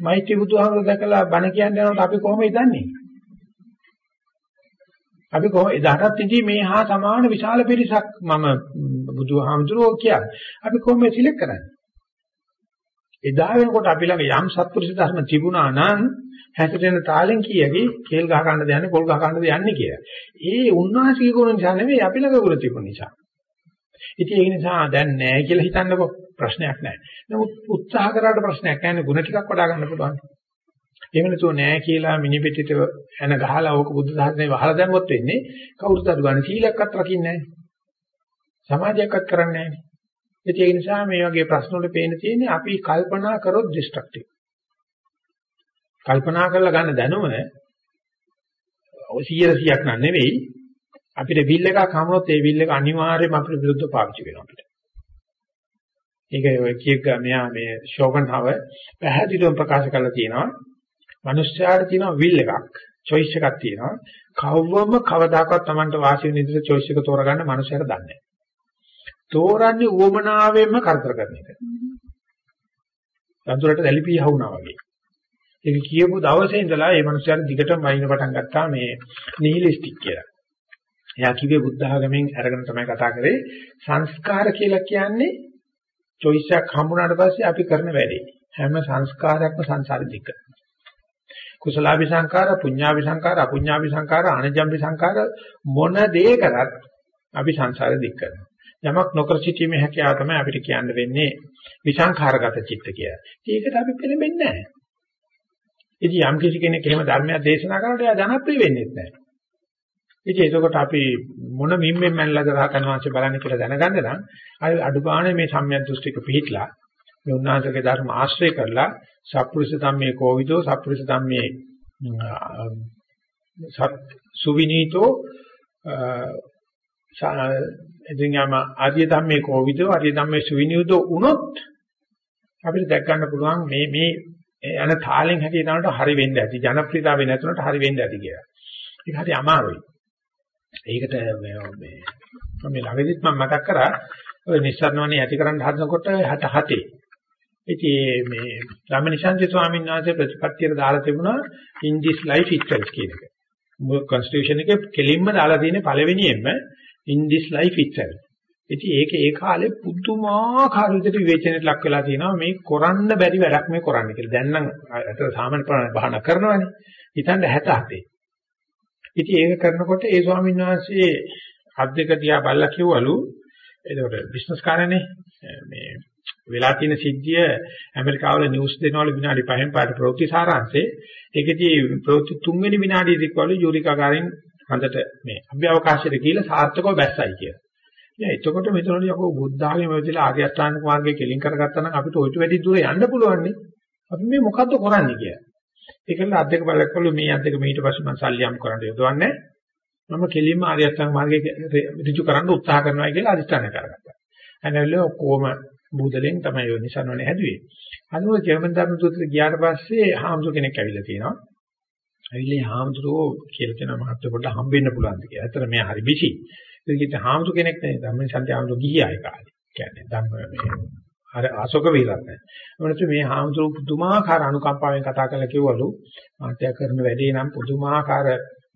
මෛත්‍රී බුදුහාමර දැකලා බණ කියන්නේ යනකොට අපි කොහොමද දන්නේ? අපි කොහොම එදාටත් ඉඳී මේ හා සමාන විශාල පිරිසක් මම බුදුහාමතුරෝ කියන්නේ. අපි කොහොමද සිලෙක්ට් කරන්නේ? එදා වෙනකොට අපි ළඟ යම් සත්පුරුෂ ධර්ම තිබුණා නම් හැසිරෙන තාලෙන් කියකි කේල් ගහ ගන්නද යන්නේ පොල් ගහ ගන්නද යන්නේ කියලා. ඒ උන්වහන්සේගේ ගුණ නිසා නෙවෙයි අපි ළඟ ගුණ තිබුණ නිසා. ඉතින් ඒ නිසා දැන් නැහැ කියලා හිතන්නකො ප්‍රශ්නයක් නැහැ. නමුත් උත්සාහ කරාට ප්‍රශ්නයක් නැහැ ගුණ ටිකක් වඩා ගන්න පුළුවන්. එහෙම නැතුව නැහැ කියලා මිනිපෙට්ටිට එන ගහලා ඕක බුද්ධ ධර්මයේ වහලා දැම්මොත් වෙන්නේ කවුරුත් අඩු ගන්න සීලයක්වත් රකින්නේ නැහැ. සමාධියක්වත් කරන්නේ නැහැ. ඒ නිසා මේ වගේ ප්‍රශ්න වල පේන තියෙන්නේ අපි කල්පනා කරොත් ඩිස්ට්‍රක්ටිව්. කල්පනා කරලා ගන්න දැනුම ඔය 100ක් නන් නෙවෙයි අපිට බිල් එකක් හමුනොත් ඒ බිල් එක අනිවාර්යයෙන්ම අපිට විරුද්ධව පාවිච්චි වෙනවා අපිට. ඒක ඔය කීක මෙයා මේ ෂෝගන්හව පැහැදිලිවම ප්‍රකාශ කරලා තියෙනවා. මිනිස්යාට තියෙනවා විල් එකක්, choice එකක් තියෙනවා. කවවම කවදාකවත් Tamanට වාසි වෙන විදිහට choice එක තෝරගන්න මිනිස්යාට දන්නේ නැහැ. තෝරන්නේ උවමනාවෙන්ම කරදර කරන එක. වතුරට දැලිපී හවුනා වගේ. ඒක කියපු දවසේ ඉඳලා මේ මිනිස්යාට දිගටම වයින් පටන් ගත්තා මේ නිහිලිස්ටික් කියලා. එයා කිව්වේ බුද්ධ ආගමෙන් අරගෙන තමයි කතා කරේ සංස්කාර කියලා කියන්නේ choice එකක් හම්බුනාට පස්සේ අපි කරන වැඩේ. හැම සංස්කාරයක්ම සංසාරෙ දික්ක. කුසලාභි සංකාර, පුඤ්ඤාභි සංකාර, අපුඤ්ඤාභි සංකාර, අනජම්භි සංකාර මොන දේ කරත් අපි සංසාරෙ දික් කරනවා. යමක් නොකර සිටීමේ හැකියාව තමයි අපිට කියන්න වෙන්නේ විසංඛාරගත චිත්ත කියලා. ඒකට අපි පෙළඹෙන්නේ නැහැ. ඉතින් යම් කිසි කෙනෙක් එහෙම ධර්මයක් දේශනා කරනකොට එයා ජනප්‍රිය වෙන්නේ නැහැ. ඉතින් ඒකකොට අපි මොන මිම්මෙන් මැනලාද රහතන් වහන්සේ බලන්නේ කියලා දැනගන්න නම් අඩුපානේ මේ සම්‍යක් දෘෂ්ටික පිළිట్లా මේ උන්වහන්සේගේ ධර්ම ආශ්‍රය කරලා සත්පුරුෂ ධම්මේ කෝවිදෝ සත්පුරුෂ ධම්මේ සත් සුවිනීතෝ ඉතින් යම ආර්ය ධම්මේ කෝවිදෝ ආර්ය ධම්මේ සුවිනීතෝ උනොත් අපිට දැක් ගන්න පුළුවන් මේ මේ යන තාලෙන් හැටියට හරි වෙන්න ඇති ජනප්‍රියතාවය නැතුනට හරි වෙන්න ඇති කියලා. ඒක හරි අමාරුයි. ඒකට මේ මේ ළඟදිත් මම මතක් කරා ඔය නිස්සාරණවනේ ඇති කරන්න හදනකොට 67. ඉතින් මේ ධම්මනිසංජි ස්වාමීන් වහන්සේ ප්‍රතිපත්තියට දාලා තිබුණා in this life itself කියන එක. මොකද constitution එකේ කෙලින්ම දාලා තියෙන පළවෙනියෙන්ම in this life itself. ඉතින් ඒක ඒ කාලේ පුදුමාකාර විදිහට විවේචනයට ලක් වෙලා තියෙනවා මේ කරන්න බැරි වැඩක් මේ කරන්න කියලා. දැන් නම් අත සාමාන්‍ය ප්‍රමාණය බහනා කරනවානේ. හිතන්න 67. ඉතින් ඒක කරනකොට ඒ ස්වාමීන් වහන්සේ අද්දක දිහා බල්ලා කිව්වලු එතකොට බිස්නස් කාරණේ මේ වෙලා තියෙන සිද්ධිය ඇමරිකාවල නිවුස් දෙනවලු විනාඩි 5න් පාට ප්‍රවෘත්ති සාරාංශේ ඒකදී ප්‍රවෘත්ති තුන්වෙනි විනාඩියේදී කිව්වලු යූරිකාගාරෙන් හඳට මේ අභ්‍යවකාශයට ගිහිල්ලා සාර්ථකව බැස්සයි කියලා. ඉතින් එතකොට මෙතනදී යකෝ බුද්ධාගම වෙදිලා ආර්ය අෂ්ටාංග මාර්ගය කෙලින් කරගත්තා නම් අපිට ඔයිට වැඩි දුර යන්න පුළුවන් නේ. අපි මේ මොකද්ද කරන්නේ කියලා. ඒකල අධ්‍යක බලකවලු මේ අධ්‍යක ඊට පස්සේ මම සල්ලියම් කරන්න යොදවන්නේ මම කෙලින්ම ආර්ය අෂ්ටාංග මාර්ගයේ ඍජු කරන්න උත්සාහ කරනවා කියලා අදිස්ථානය කරගත්තා. අනවල කොම බුදලෙන් තමයි ඔය නිසන්වනේ හැදුවේ. අනුව ජර්මන් ධර්ම සූත්‍රය ගියාට පස්සේ හාමුදුර කෙනෙක් ඇවිල්ලා තියෙනවා. ඇවිල්ලා හාමුදුරුවෝ කියලා කියන මහත්ව පොඩ්ඩ හම්බෙන්න පුළුවන්ද කියලා. ඇත්තට මෙයා හරි බිසි. ඒකිට හාමුදුර කෙනෙක් නෙවෙයි ධම්ම සත්‍යාවුරු ගිහියයි කාලේ. කියන්නේ ධම්ම මේ අර අශෝක විරත්න. මොනතු මේ හාමුදුරුවෝ පුදුමාකාර අනුකම්පාවෙන් කතා කරලා කිව්වලු මාත්‍යා කරන වැඩේ නම් පුදුමාකාර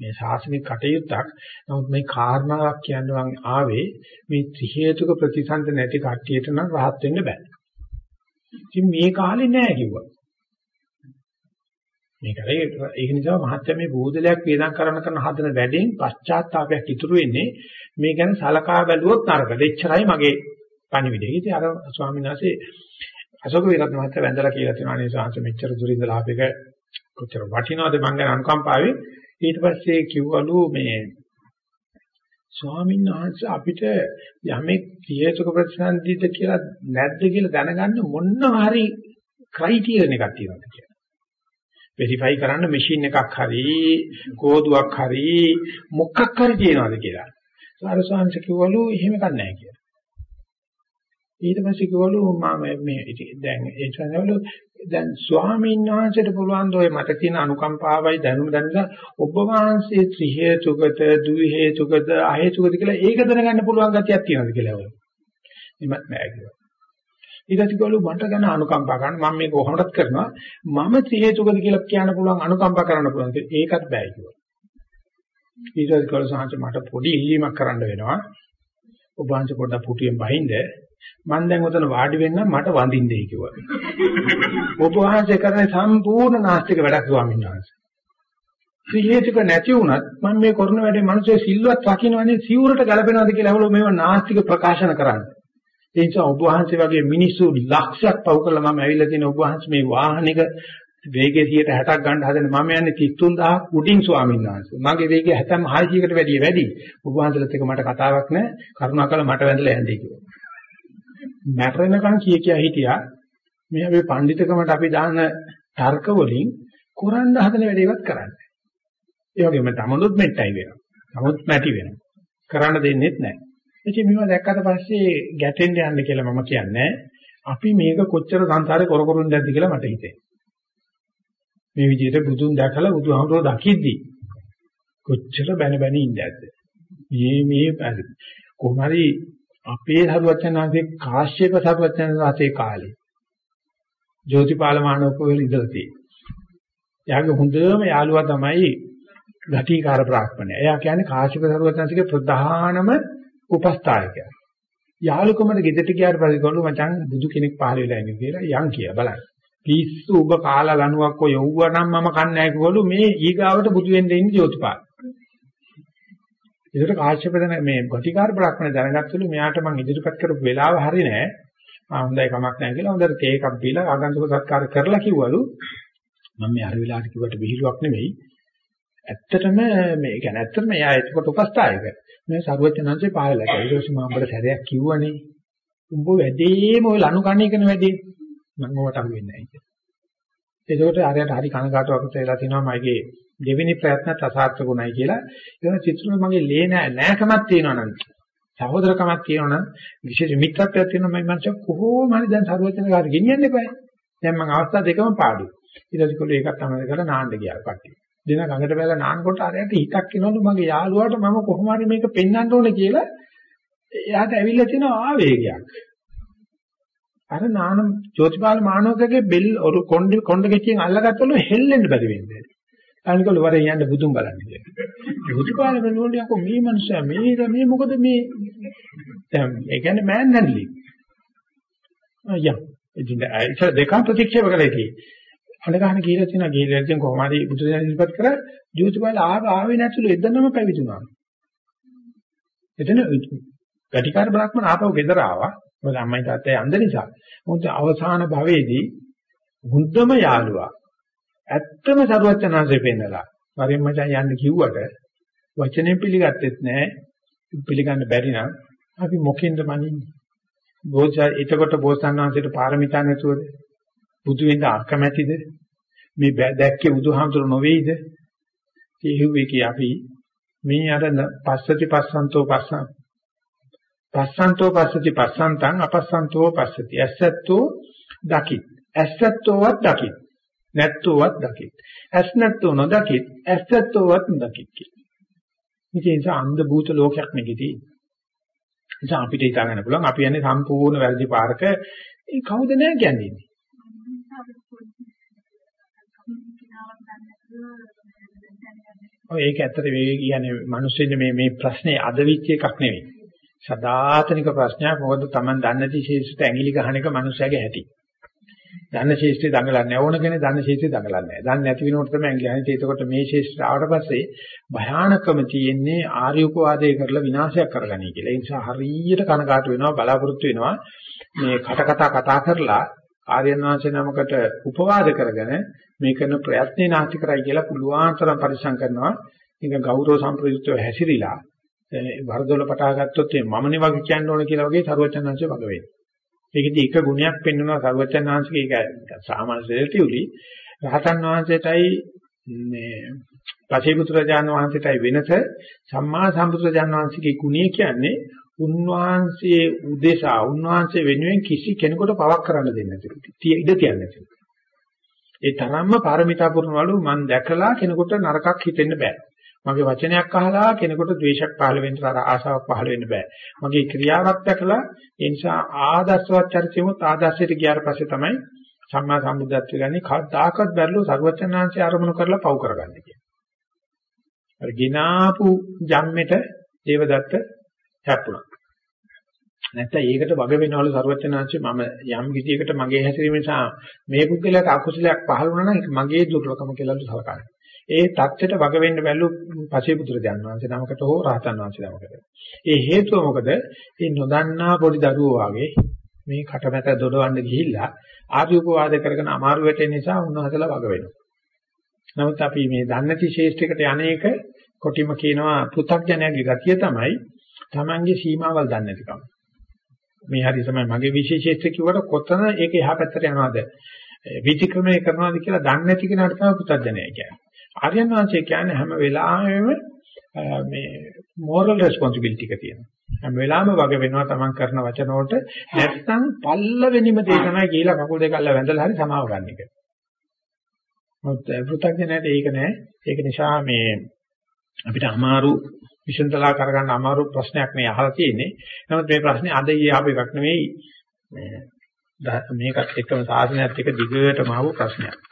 මේ ශාසනික කටයුත්තක්. නමුත් මේ කාරණාවක් කියනවා ආවේ මේ ත්‍රි හේතුක ප්‍රතිසන්ද නැති කට්ටියට නම් rahat වෙන්න බෑ. ඉතින් මේ කාලේ නෑ කිව්වා. මේකයි ඒක නිසා මහත්ය මේ බෝධලයක් වේදම් කරන කරන හදන වැඩෙන් පශ්චාත්තාවයක් ඉතුරු වෙන්නේ මේ ගැන සලකා බැලුවොත් නරකද එච්චරයි මගේ පණිවිඩය. ඉතින් අර ස්වාමීන් වහන්සේ අශෝක විරත් මහත්තයා වැඳලා කියලා තියෙනවා අනේ සාංශ මෙච්චර දුර ඉඳලා ආපේක කොච්චර වටිනවද මං ගැන අනුකම්පාවේ ඊට පස්සේ කිව්වලු මේ ස්වාමීන් වහන්සේ අපිට යමෙක් හේතුක ප්‍රතිසන්දිද කියලා නැද්ද කියලා දැනගන්න මොනවා හරි ක්‍රයිටීරියන් එකක් තියෙනවද කියලා. වෙරිෆයි කරන්න මැෂින් එකක් හරි කෝදුවක් හරි මොකක් හරි තියනවාද කියලා. සාරසංශ කිව්වලු එහෙම එකක් නැහැ කියලා. ඊට පස්සේ කිව්වලු මම මේ දැන් ඒ චනවලු දැන් ස්වාමීන් වහන්සේට පුළුවන් ද ඔය මට තියෙන අනුකම්පාවයි දැනුම දැනලා ඔබ වහන්සේ ත්‍රි හේතුකද දු හේතුකද අ හේතුකද කියලා ඒක දැනගන්න පුළුවන් ගතියක් තියෙනවද කියලා වල. එමත් නෑ කිව්වා. ඊටතිකවලු මට ගැන අනුකම්පා කරන්න මම මේක කොහොමදත් කරනවා මම ත්‍රි හේතුකද කියලා කියන්න පුළුවන් අනුකම්පා කරන්න පුළුවන් ඒකත් බෑ කිව්වා. ඊටතිකවලු සාංශ මට පොඩි ඉල්ලීමක් කරන්න වෙනවා. ඔබ වහන්සේ පොඩ්ඩක් පුටියෙන් බහින්ද මම දැන් උතන වාඩි වෙන්න මට වඳින්නේ කිව්වා. ඔබ වහන්සේ කරන්නේ සම්පූර්ණ නාස්තික වැඩක් ස්වාමීන් වහන්සේ. ත්‍රිහේතුක නැති වුණත් මම මේ කරන වැඩේ මිනිස්සේ සිල්වත් රකින්නවනේ සිවුරට ගැලපෙනවද කියලා අහලා මේව නාස්තික ප්‍රකාශන කරන්නේ. ඒ නිසා ඔබ වහන්සේ වගේ මිනිස්සු ලක්ෂයක් පව් කළා මම ඇවිල්ලා තියෙන ඔබ වහන්සේ මේ වාහනික වේගය 160ක් ගන්න හදන මම යන්නේ 33000 උඩින් ස්වාමීන් වහන්සේ. මගේ වේගය 7600කට වැඩිය වැඩි. ඔබ වහන්සේලත් එක්ක මට කතාවක් නැහැ. කරුණාකර මට වැඳලා යන්නේ කිව්වා. මැරෙනකන් කිය කියා හිටියා මේ අපේ පඬිතකමට අපි දාන තර්ක වලින් කරන්න හදන වැඩේවත් කරන්නේ. ඒ වගේම තමනුත් මෙට්ටයි වෙනවා. තමනුත් මැටි වෙනවා. කරන්න දෙන්නෙත් නැහැ. ඉතින් මේවා දැක්කට පස්සේ ගැටෙන්න යන්න කියලා මම කියන්නේ අපි මේක කොච්චර සංසාරේ කර කරුන් දැද්ද කියලා මට හිතෙනවා. මේ විදිහට බුදුන් දැකලා බුදුහාමුදුරුවෝ දකිද්දි කොච්චර බැන බැන ඉඳද්ද. මේ මේ කොහොම හරි අපේ සරුවචනාංශේ කාශ්‍යප සරුවචනාංශේ කාලේ ජෝතිපාල මානවකෝවිල ඉඳලා තියෙනවා. එයාගේ හොඳම යාළුවා තමයි ගටිකාර බ්‍රාහ්මණය. එයා කියන්නේ කාශ්‍යප සරුවචනාංශගේ ප්‍රධානම උපස්ථායකයා. යාළුකමට ගෙදරට ගියාට පස්සේ ගොළු මචං බුදු කෙනෙක් පහල වෙලා ඉන්නේ කියලා යන් කිය බලන්න. පිස්සු ඔබ කාලා ලණුවක් ඔය යවුවා නම් මම කන්නේ නැහැ කිව්වලු මේ ඊගාවට බුදු වෙන්න ඉන්නේ ජෝතිපාල. ඒකට කාශ්‍යප දන මේ ගතිකාර බ්‍රහ්මණ දැනගත්තලු මෙයාට මං ඉදිරිපත් කරපු වෙලාව හරි නෑ. ආ හොඳයි කමක් නැහැ කියලා හොඳට තේ එකක් දීලා ආගන්තුක සත්කාර කරලා කිව්වලු මම මේ හරි වෙලාවට කිව්වට විහිළුවක් නෙමෙයි. ඇත්තටම මේ කියන්නේ ඇත්තටම එයා එතකොට උපස්ථායක. මේ සරුවචනංශේ පායලා කියලා. ඊට පස්සේ මම අපිට සැරයක් කිව්වනේ. උඹ වැඩේම ඔය ලනු කණේ කරන වැඩේ. මම ඔකට අහු වෙන්නේ නැහැ කියලා. ඒකෝට ආරයට හරි කනගාටුවක් වෙලා තිනවා මගේ දෙවෙනි ප්‍රයත්නත් අසාර්ථකුණයි කියලා. ඒක චිත්‍රවල මගේ ලේ නෑ නෑකමක් තියෙනවා නම් සහෝදරකමක් තියෙනවා නම් විශේෂ මිත්‍රත්වයක් තියෙනවා මම මනස කොහොම හරි දැන් සරුවචන කාට ගෙනියන්න එපා. දැන් මම අවස්ථා දෙකම පාඩු. ඊට පස්සේ කොල්ලෝ ඒකත් තමයි කරලා නාන්න ගියා කට්ටිය. දෙන ගඟට බැලලා නානකොට අරයට හිතක් එනවලු මගේ යාළුවාට මම කොහොම හරි මේක පෙන්වන්න ඕනේ කියලා එයාට ඇවිල්ලා තියෙන ආවේගයක්. අර නාන ජෝතිපාල මානවකගේ බෙල් කොණ්ඩ කොණ්ඩ ගෙච්චෙන් අල්ලගත්තලු හෙල්ලෙන්න බැරි වෙන්නේ. අනිකල වරේ යන්න බුදුන් බලන්න කියලා. බුදුපාල බලනෝනේ අකෝ මේ මනුස්සයා මේ මේ මොකද මේ දැන් ඒ කියන්නේ මෑන් නැන්ලි. අයියා ඉතින් ඒක දෙක ප්‍රතික්ෂේප කළා කි. අඬගහන කියලා තියෙනවා ගිහිල්ලා ඉතින් කොහොම හරි බුදුදහම ඉස්පත් කර ජෝතිපාල ආව ආවේ නැතුළු එදනම පැවිදුණා. එතන ගටිකාර බ්‍රාහ්මණ ආපහු ගෙදර ආවා. මොකද අම්මයි තාත්තයි අන්ද නිසා. මොකද අවසාන භවයේදී හුද්දම යාළුවා ඇත්තම සරුවචනාංශේ පෙන්නලා. වරින් මචං යන්න කිව්වට වචනේ පිළිගත්තෙත් නැහැ. පිළිගන්න බැරි නම් අපි මොකෙන්ද මනින්නේ? බෝසත් එතකොට බෝසත්ණන්සේට පාරමිතා නැතුවද? බුදු වෙන්න අකමැතිද? මේ දැක්කේ බුදුහාමුදුර නොවේද? ඒ හිුවේ කි අපි මේ අර පස්සති පස්සන්තෝ පස්සන් පස්සන්තෝ පස්සති පස්සන්තං අපස්සන්තෝ පස්සති. ඇසත්තෝ දකිත්. ඇසත්තෝවත් දකිත්. නැත්තෝවත් දකිත්. ඇස් නැත්තෝ නොදකිත්. ඇසත්තෝවත් නොදකිත් කියලා. ඉතින් ඒ නිසා අන්ධ භූත ලෝකයක් මේකේ නිසා අපිට හිතා ගන්න පුළුවන් අපි යන්නේ සම්පූර්ණ වැරදි පාරක ඒ කවුද නැහැ කියන්නේ. ඔය ඒක ඇත්තට මේ කියන්නේ මිනිස්සුන්ගේ මේ මේ ප්‍රශ්නේ අද විච් එකක් නෙවෙයි. සදාතනික ප්‍රශ්නයක් මොකද Taman දන්නේ නැති ශේෂ්ඨ ඇඟිලි ගහන එක මිනිස්සයාගේ හැටි. දන්න ශේෂ්ඨය දඟලන්නේ ඕන කෙනේ දන්න ශේෂ්ඨය දඟලන්නේ නැහැ. දන්නේ නැති වෙනකොට තමයි ඇඟිලි හන්නේ. ඒකකොට මේ ශේෂ්ඨ ආවට පස්සේ භයානකම තියෙන්නේ ආර්ය උපවාදයේ කරලා විනාශයක් කරගනී කියලා. ඒ නිසා හරියට කනකාට වෙනවා බලාපොරොත්තු වෙනවා මේ කට කතා කතා කරලා ආර්යයන් වහන්සේ නමකට උපවාද කරගෙන මේ කරන ප්‍රයත්නේ නාස්ති කරයි කියලා පුළුවන් තරම් පරිස්සම් කරනවා. ඒක ගෞරව සම්ප්‍රයුක්තව හැසිරීලා වරදොල පටා ගත්තොත් මමනේ වගේ කියන්න ඕන කියලා වගේ සරුවචනංශය වග වෙනවා. ඒකෙදි එක ගුණයක් පෙන්වනවා සරුවචනංශගේ ඒක සාමාන්‍ය රිලටිව්ලි රහතන් වහන්සේටයි මේ පසේපුත්‍රජාන වහන්සේටයි වෙනස සම්මා සම්පුත්‍රජාන වහන්සේගේ ගුණය කියන්නේ උන්වහන්සේ උදෙසා උන්වහන්සේ වෙනුවෙන් කිසි කෙනෙකුට පවක් කරන්න දෙන්නේ නැතිලු. ඉඩ තියන්නේ නැතිලු. ඒ තරම්ම පාරමිතා පුරනවලු මම දැකලා කෙනෙකුට නරකක් හිතෙන්න බෑ. මගේ වචනයක් අහලා කෙනෙකුට ද්වේෂයක් පහළ වෙන්න අර ආශාවක් පහළ වෙන්න බෑ. මගේ ක්‍රියාවක් දැකලා ඒ නිසා ආදර්ශවත් චරිතෙමුත් ආදර්ශයට ගියාට පස්සේ තමයි සම්මා සම්බුද්ධත්වය ගන්නේ කවදාකවත් බැරිලු සර්වචනාංශය ආරමුණු කරලා පව් කරගන්න කියන්නේ. අර ගිනාපු ජම්මෙට දේවදත්ත හැප්පුණා. නැත්නම් ඒකට වග වෙනවලු සර්වචනාංශය මම යම් විදියකට මගේ හැසිරීම නිසා මේ පුද්ගලයාට අකුසලයක් පහළ වුණා නම් මගේ දුර්ලභකම කියලාලු සලකන්නේ. ඒ தත්ත්වයට වග වෙන්න බැලු පසේපුත්‍රයන් වහන්සේ නමකට හෝ රහතන් වහන්සේ නමකට. ඒ හේතුව මොකද? මේ නොදන්නා පොඩි දරුවෝ වගේ මේ කටමැත දොඩවන්න ගිහිල්ලා ආර්යෝපවාද කරගෙන අමාරු වෙටෙන නිසා උන්වහන්සේලා වග වෙනවා. නමුත් අපි මේ දන්නති ශේෂ්ඨයකට යන්නේක කොටිම කියනවා පෘථග්ජනයාගේ ගතිය තමයි Tamange සීමාවල් දන්නේ නැතිකම. මේ හරි තමයි මගේ විශේෂීත්ව කිව්වට කොතන ඒක එහා පැත්තට යනවද විචක්‍රමණය කරනවද කියලා දන්නේ නැති කෙනාට තමයි පුතඥය කියන්නේ. ආර්යයන් වහන්සේ කියන්නේ හැම වෙලාවෙම මේ moral responsibility එක තියෙනවා. හැම වෙලාවෙම වග වෙනවා තමන් කරන වචන වලට නැත්නම් පල්ලවෙනිම දේ තමයි කියලා කකුල් දෙක අල්ල වැඳලා හරි සමාව ගන්න එක. මොකද පෘථග්ජනයට ඒක නෑ. ඒක නිසා මේ අපිට අමාරු විසඳලා කරගන්න අමාරු ප්‍රශ්නයක් මේ අහලා තියෙන්නේ. නමුත් මේ ප්‍රශ්නේ අද ඊයේ ආපු එකක් නෙවෙයි. මේ මේකත් එක්කම සාසනයත් එක්ක දිගටම ආපු ප්‍රශ්නයක්.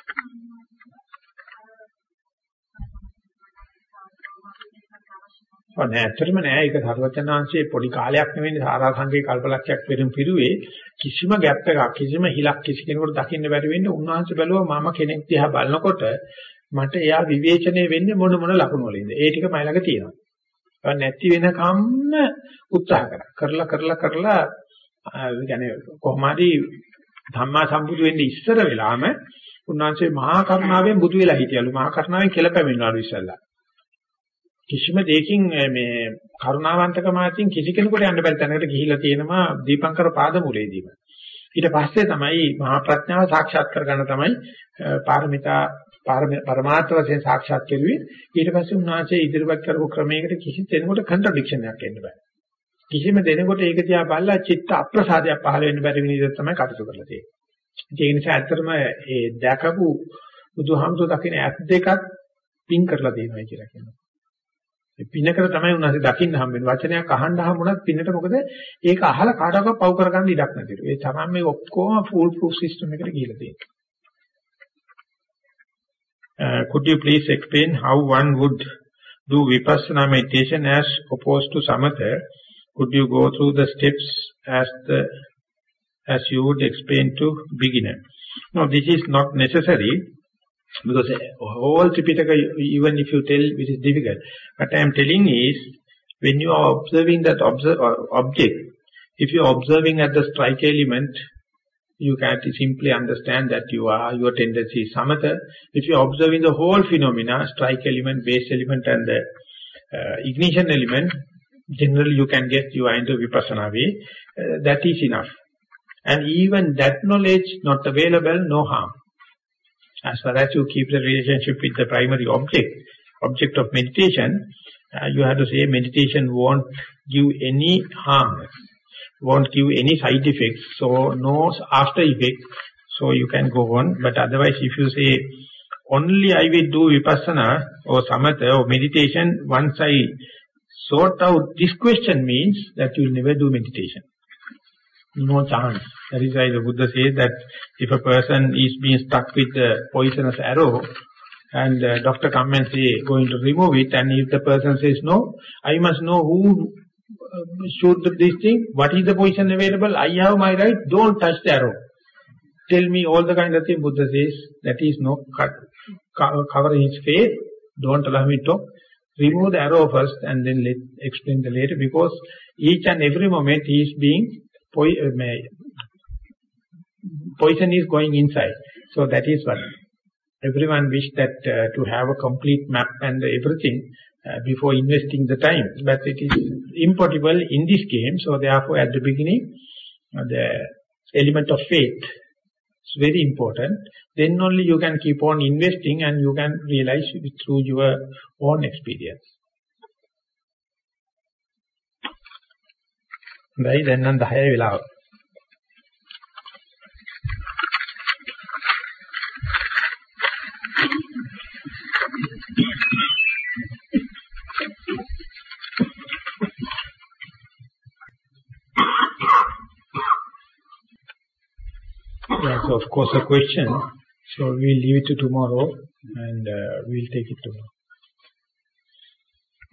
ඔන්න ඇත්තටම නෑ ඒක සර්වචනාංශයේ පොඩි කාලයක් නෙවෙයි සාරා සංකේ කල්පලක්ෂයක් පෙරම් පිරුවේ කිසිම ගැප් එකක් කිසිම හිලක් කිසි කෙනෙකුට දකින්න බැරි වෙන්නේ උන්වහන්සේ බැලුවා මම කෙනෙක් දිහා බලනකොට මට එයා විවේචනය වෙන්නේ මොන මොන ලකුණු වලින්ද ඒ ටික මයි ළඟ තියෙනවා නැති වෙනකම්ම උත්සාහ කරා කරලා කරලා කරලා يعني කොහොම හරි ධම්මා සම්බුදු වෙන්නේ ඉස්සර වෙලාම උන්වහන්සේ මහා කරුණාවෙන් බුදු වෙලා හිටියලු මහා කරුණාවෙන් කියලා පැමිණවලු ඉස්සල්ලා කිසිම දෙයකින් මේ කරුණාවන්තකම අතින් කිසි කෙනෙකුට යන්න බැරි තැනකට ගිහිලා තියෙනවා දීපංකර පාදමූලයේදීම. ඊට පස්සේ තමයි මහා ප්‍රඥාව සාක්ෂාත් කරගන්න තමයි පාරමිතා පරමාර්ථ වශයෙන් සාක්ෂාත් කෙරුවේ. ඊට පස්සේ උන්වහන්සේ ඉදිරිපත් කරපු ක්‍රමයකට කිසි දෙනෙකුට කන්ට්‍රඩික්ෂන් එකක් එන්න බෑ. කිසිම දෙනෙකුට ඒක දිහා බලලා චිත්ත අප්‍රසාදයක් පහළ වෙන්න බැරි විදිහට තමයි කටයුතු කරලා තියෙන්නේ. ඒ නිසා ඇත්තටම ඒ දැකපු බුදුහාමුදුර දකින්න ඇස් දෙකක් පින් කරලා තියෙනවා කියලා කියනවා. පිනකර තමයි උන්වහන්සේ දකින්න හම්බෙන්නේ. වචනයක් අහන්න හම්බුණත් පිනට මොකද ඒක අහලා කාටවත් පව් කරගන්න ඉඩක් නැතිලු. ඒ තරම් මේ ඔක්කොම full proof system එකට ගිහිලා තියෙනවා. Uh, could you please explain how one would do vipassana meditation as opposed to samatha? Could you go through the steps as the as you would explain to beginner? No, this is not necessary. Because whole Tripitaka, even if you tell it is difficult, what I am telling is, when you are observing that observe, object, if you are observing at the strike element, you can simply understand that you are, your tendency is samatha. If you are observing the whole phenomena, strike element, base element and the uh, ignition element, generally you can get you are into vipassana way, uh, that is enough. And even that knowledge not available, no harm. As far as you keep the relationship with the primary object, object of meditation, uh, you have to say meditation won't give any harm. won't give any side effects, so no after effects, so you can go on. But otherwise, if you say, only I will do vipassana or samatha or meditation once I sort out this question means that you will never do meditation. No chance. That is why the Buddha says that if a person is being stuck with a poisonous arrow, and uh, doctor come and say going to remove it and if the person says no I must know who uh, shoot this thing. What is the poison available? I have my right. Don't touch the arrow. Tell me all the kind of thing Buddha says. That is no cut, cover his face don't allow me to. Remove the arrow first and then let explain the later because each and every moment he is being poison is going inside so that is what everyone wish that uh, to have a complete map and everything uh, before investing the time. But it is impossible in this game. So therefore, at the beginning, uh, the element of faith is very important. Then only you can keep on investing and you can realize through your own experience. දැයි දැන් නම් 10 වෙලාව. Yes, of course, a question. So we'll leave it to tomorrow and uh, we'll take it tomorrow.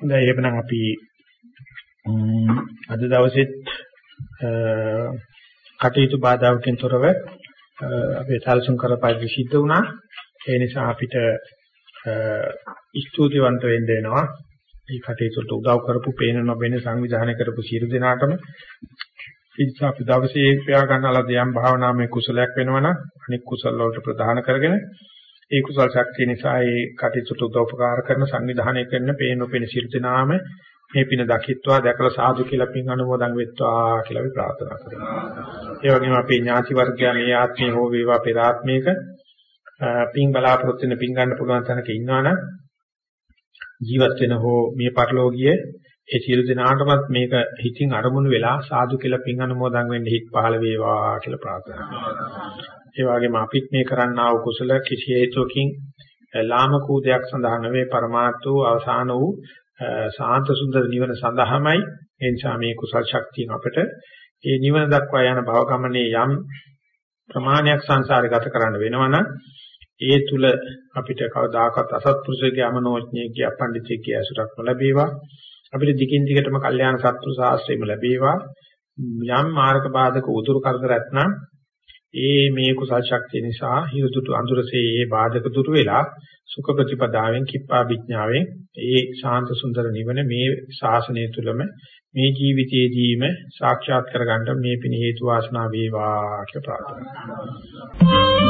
හොඳයි එහෙනම් අපි අද දවසෙත් කටයුතු බාධාවකින් තොරව අපේ සල්සුන් කරපයි සිද්ධ වුණා. ඒ නිසා අපිට ස්තුතිවන්ත වෙන්න වෙනවා. මේ කටයුතුට උදව් කරපු පේන නොබෙන සංවිධානය කරපු සියලු දෙනාටම ඉතින් අපි දවසේ ප්‍රයා ගන්නලා දියම් භාවනාවේ කුසලයක් වෙනවනම් අනික් කුසල වලට ප්‍රධාන කරගෙන ඒ කුසල ශක්තිය නිසා ඒ කටයුතුට උදව්පකාර කරන සංවිධානය කරන පේන නොපෙන සියලු දෙනාම මේ පින දකිත්වා දැකලා සාදු කියලා පින් අනුමෝදන් වෙත්වා කියලා අපි ප්‍රාර්ථනා කරනවා. ඒ වගේම අපේ ඥාති වර්ගයා මේ ආත්මේ හෝ වේවා පෙර ආත්මයක පින් බලාපොරොත්තු වෙන පින් ගන්න පුළුවන් තැනක ඉන්නවනම් ජීවත් වෙන හෝ මේ පරිලෝකීය ඒ සියලු දෙනාටමත් මේක හිතින් අරමුණු වෙලා සාදු කියලා පින් අනුමෝදන් වෙන්න හිත් පහළ වේවා කියලා ප්‍රාර්ථනා කරනවා. ඒ වගේම අපිත් මේ කරන්නා වූ කුසල කිසි හේතුවකින් ලාමකූ දෙයක් සඳහා නෙවෙයි પરමාර්ථ වූ අවසාන වූ සාන්ත සුන්දර නිවන සඳහාමයි. ඒ නිසා මේ කුසල් ශක්තියෙන් අපට ඒ නිවන දක්වා යන භව ගමනේ යම් ප්‍රමාණයක් සංසාරේ ගත කරන්න වෙනවනම් ඒ තුල අපිට කවදාකවත් අසත්පුරුෂයෙක්ගේ අමනෝඥයෙක්ගේ අපණ්ඩිතයෙක්ගේ ඇසුරක් නොලැබේවා අපිට දිගින් දිගටම කල්යාණ සත්තු ශාස්ත්‍රයම ලැබේවා. යම් මාර්ග බාධක උදුරු කරදරත් නම් ඒ මේ කුසල් ශක්තිය නිසා හිරුදුතු අඳුරසේ ඒ බාධක දුරු වෙලා සුඛ ප්‍රතිපදාවෙන් කිප්පා විඥාවෙන් ඒ ශාන්ත සුන්දර නිවන මේ ශාසනය තුලම මේ ජීවිතයේදීම සාක්ෂාත් කරගන්න මේ පින හේතු වාසනා වේවා කියලා ප්‍රාර්ථනා කරනවා.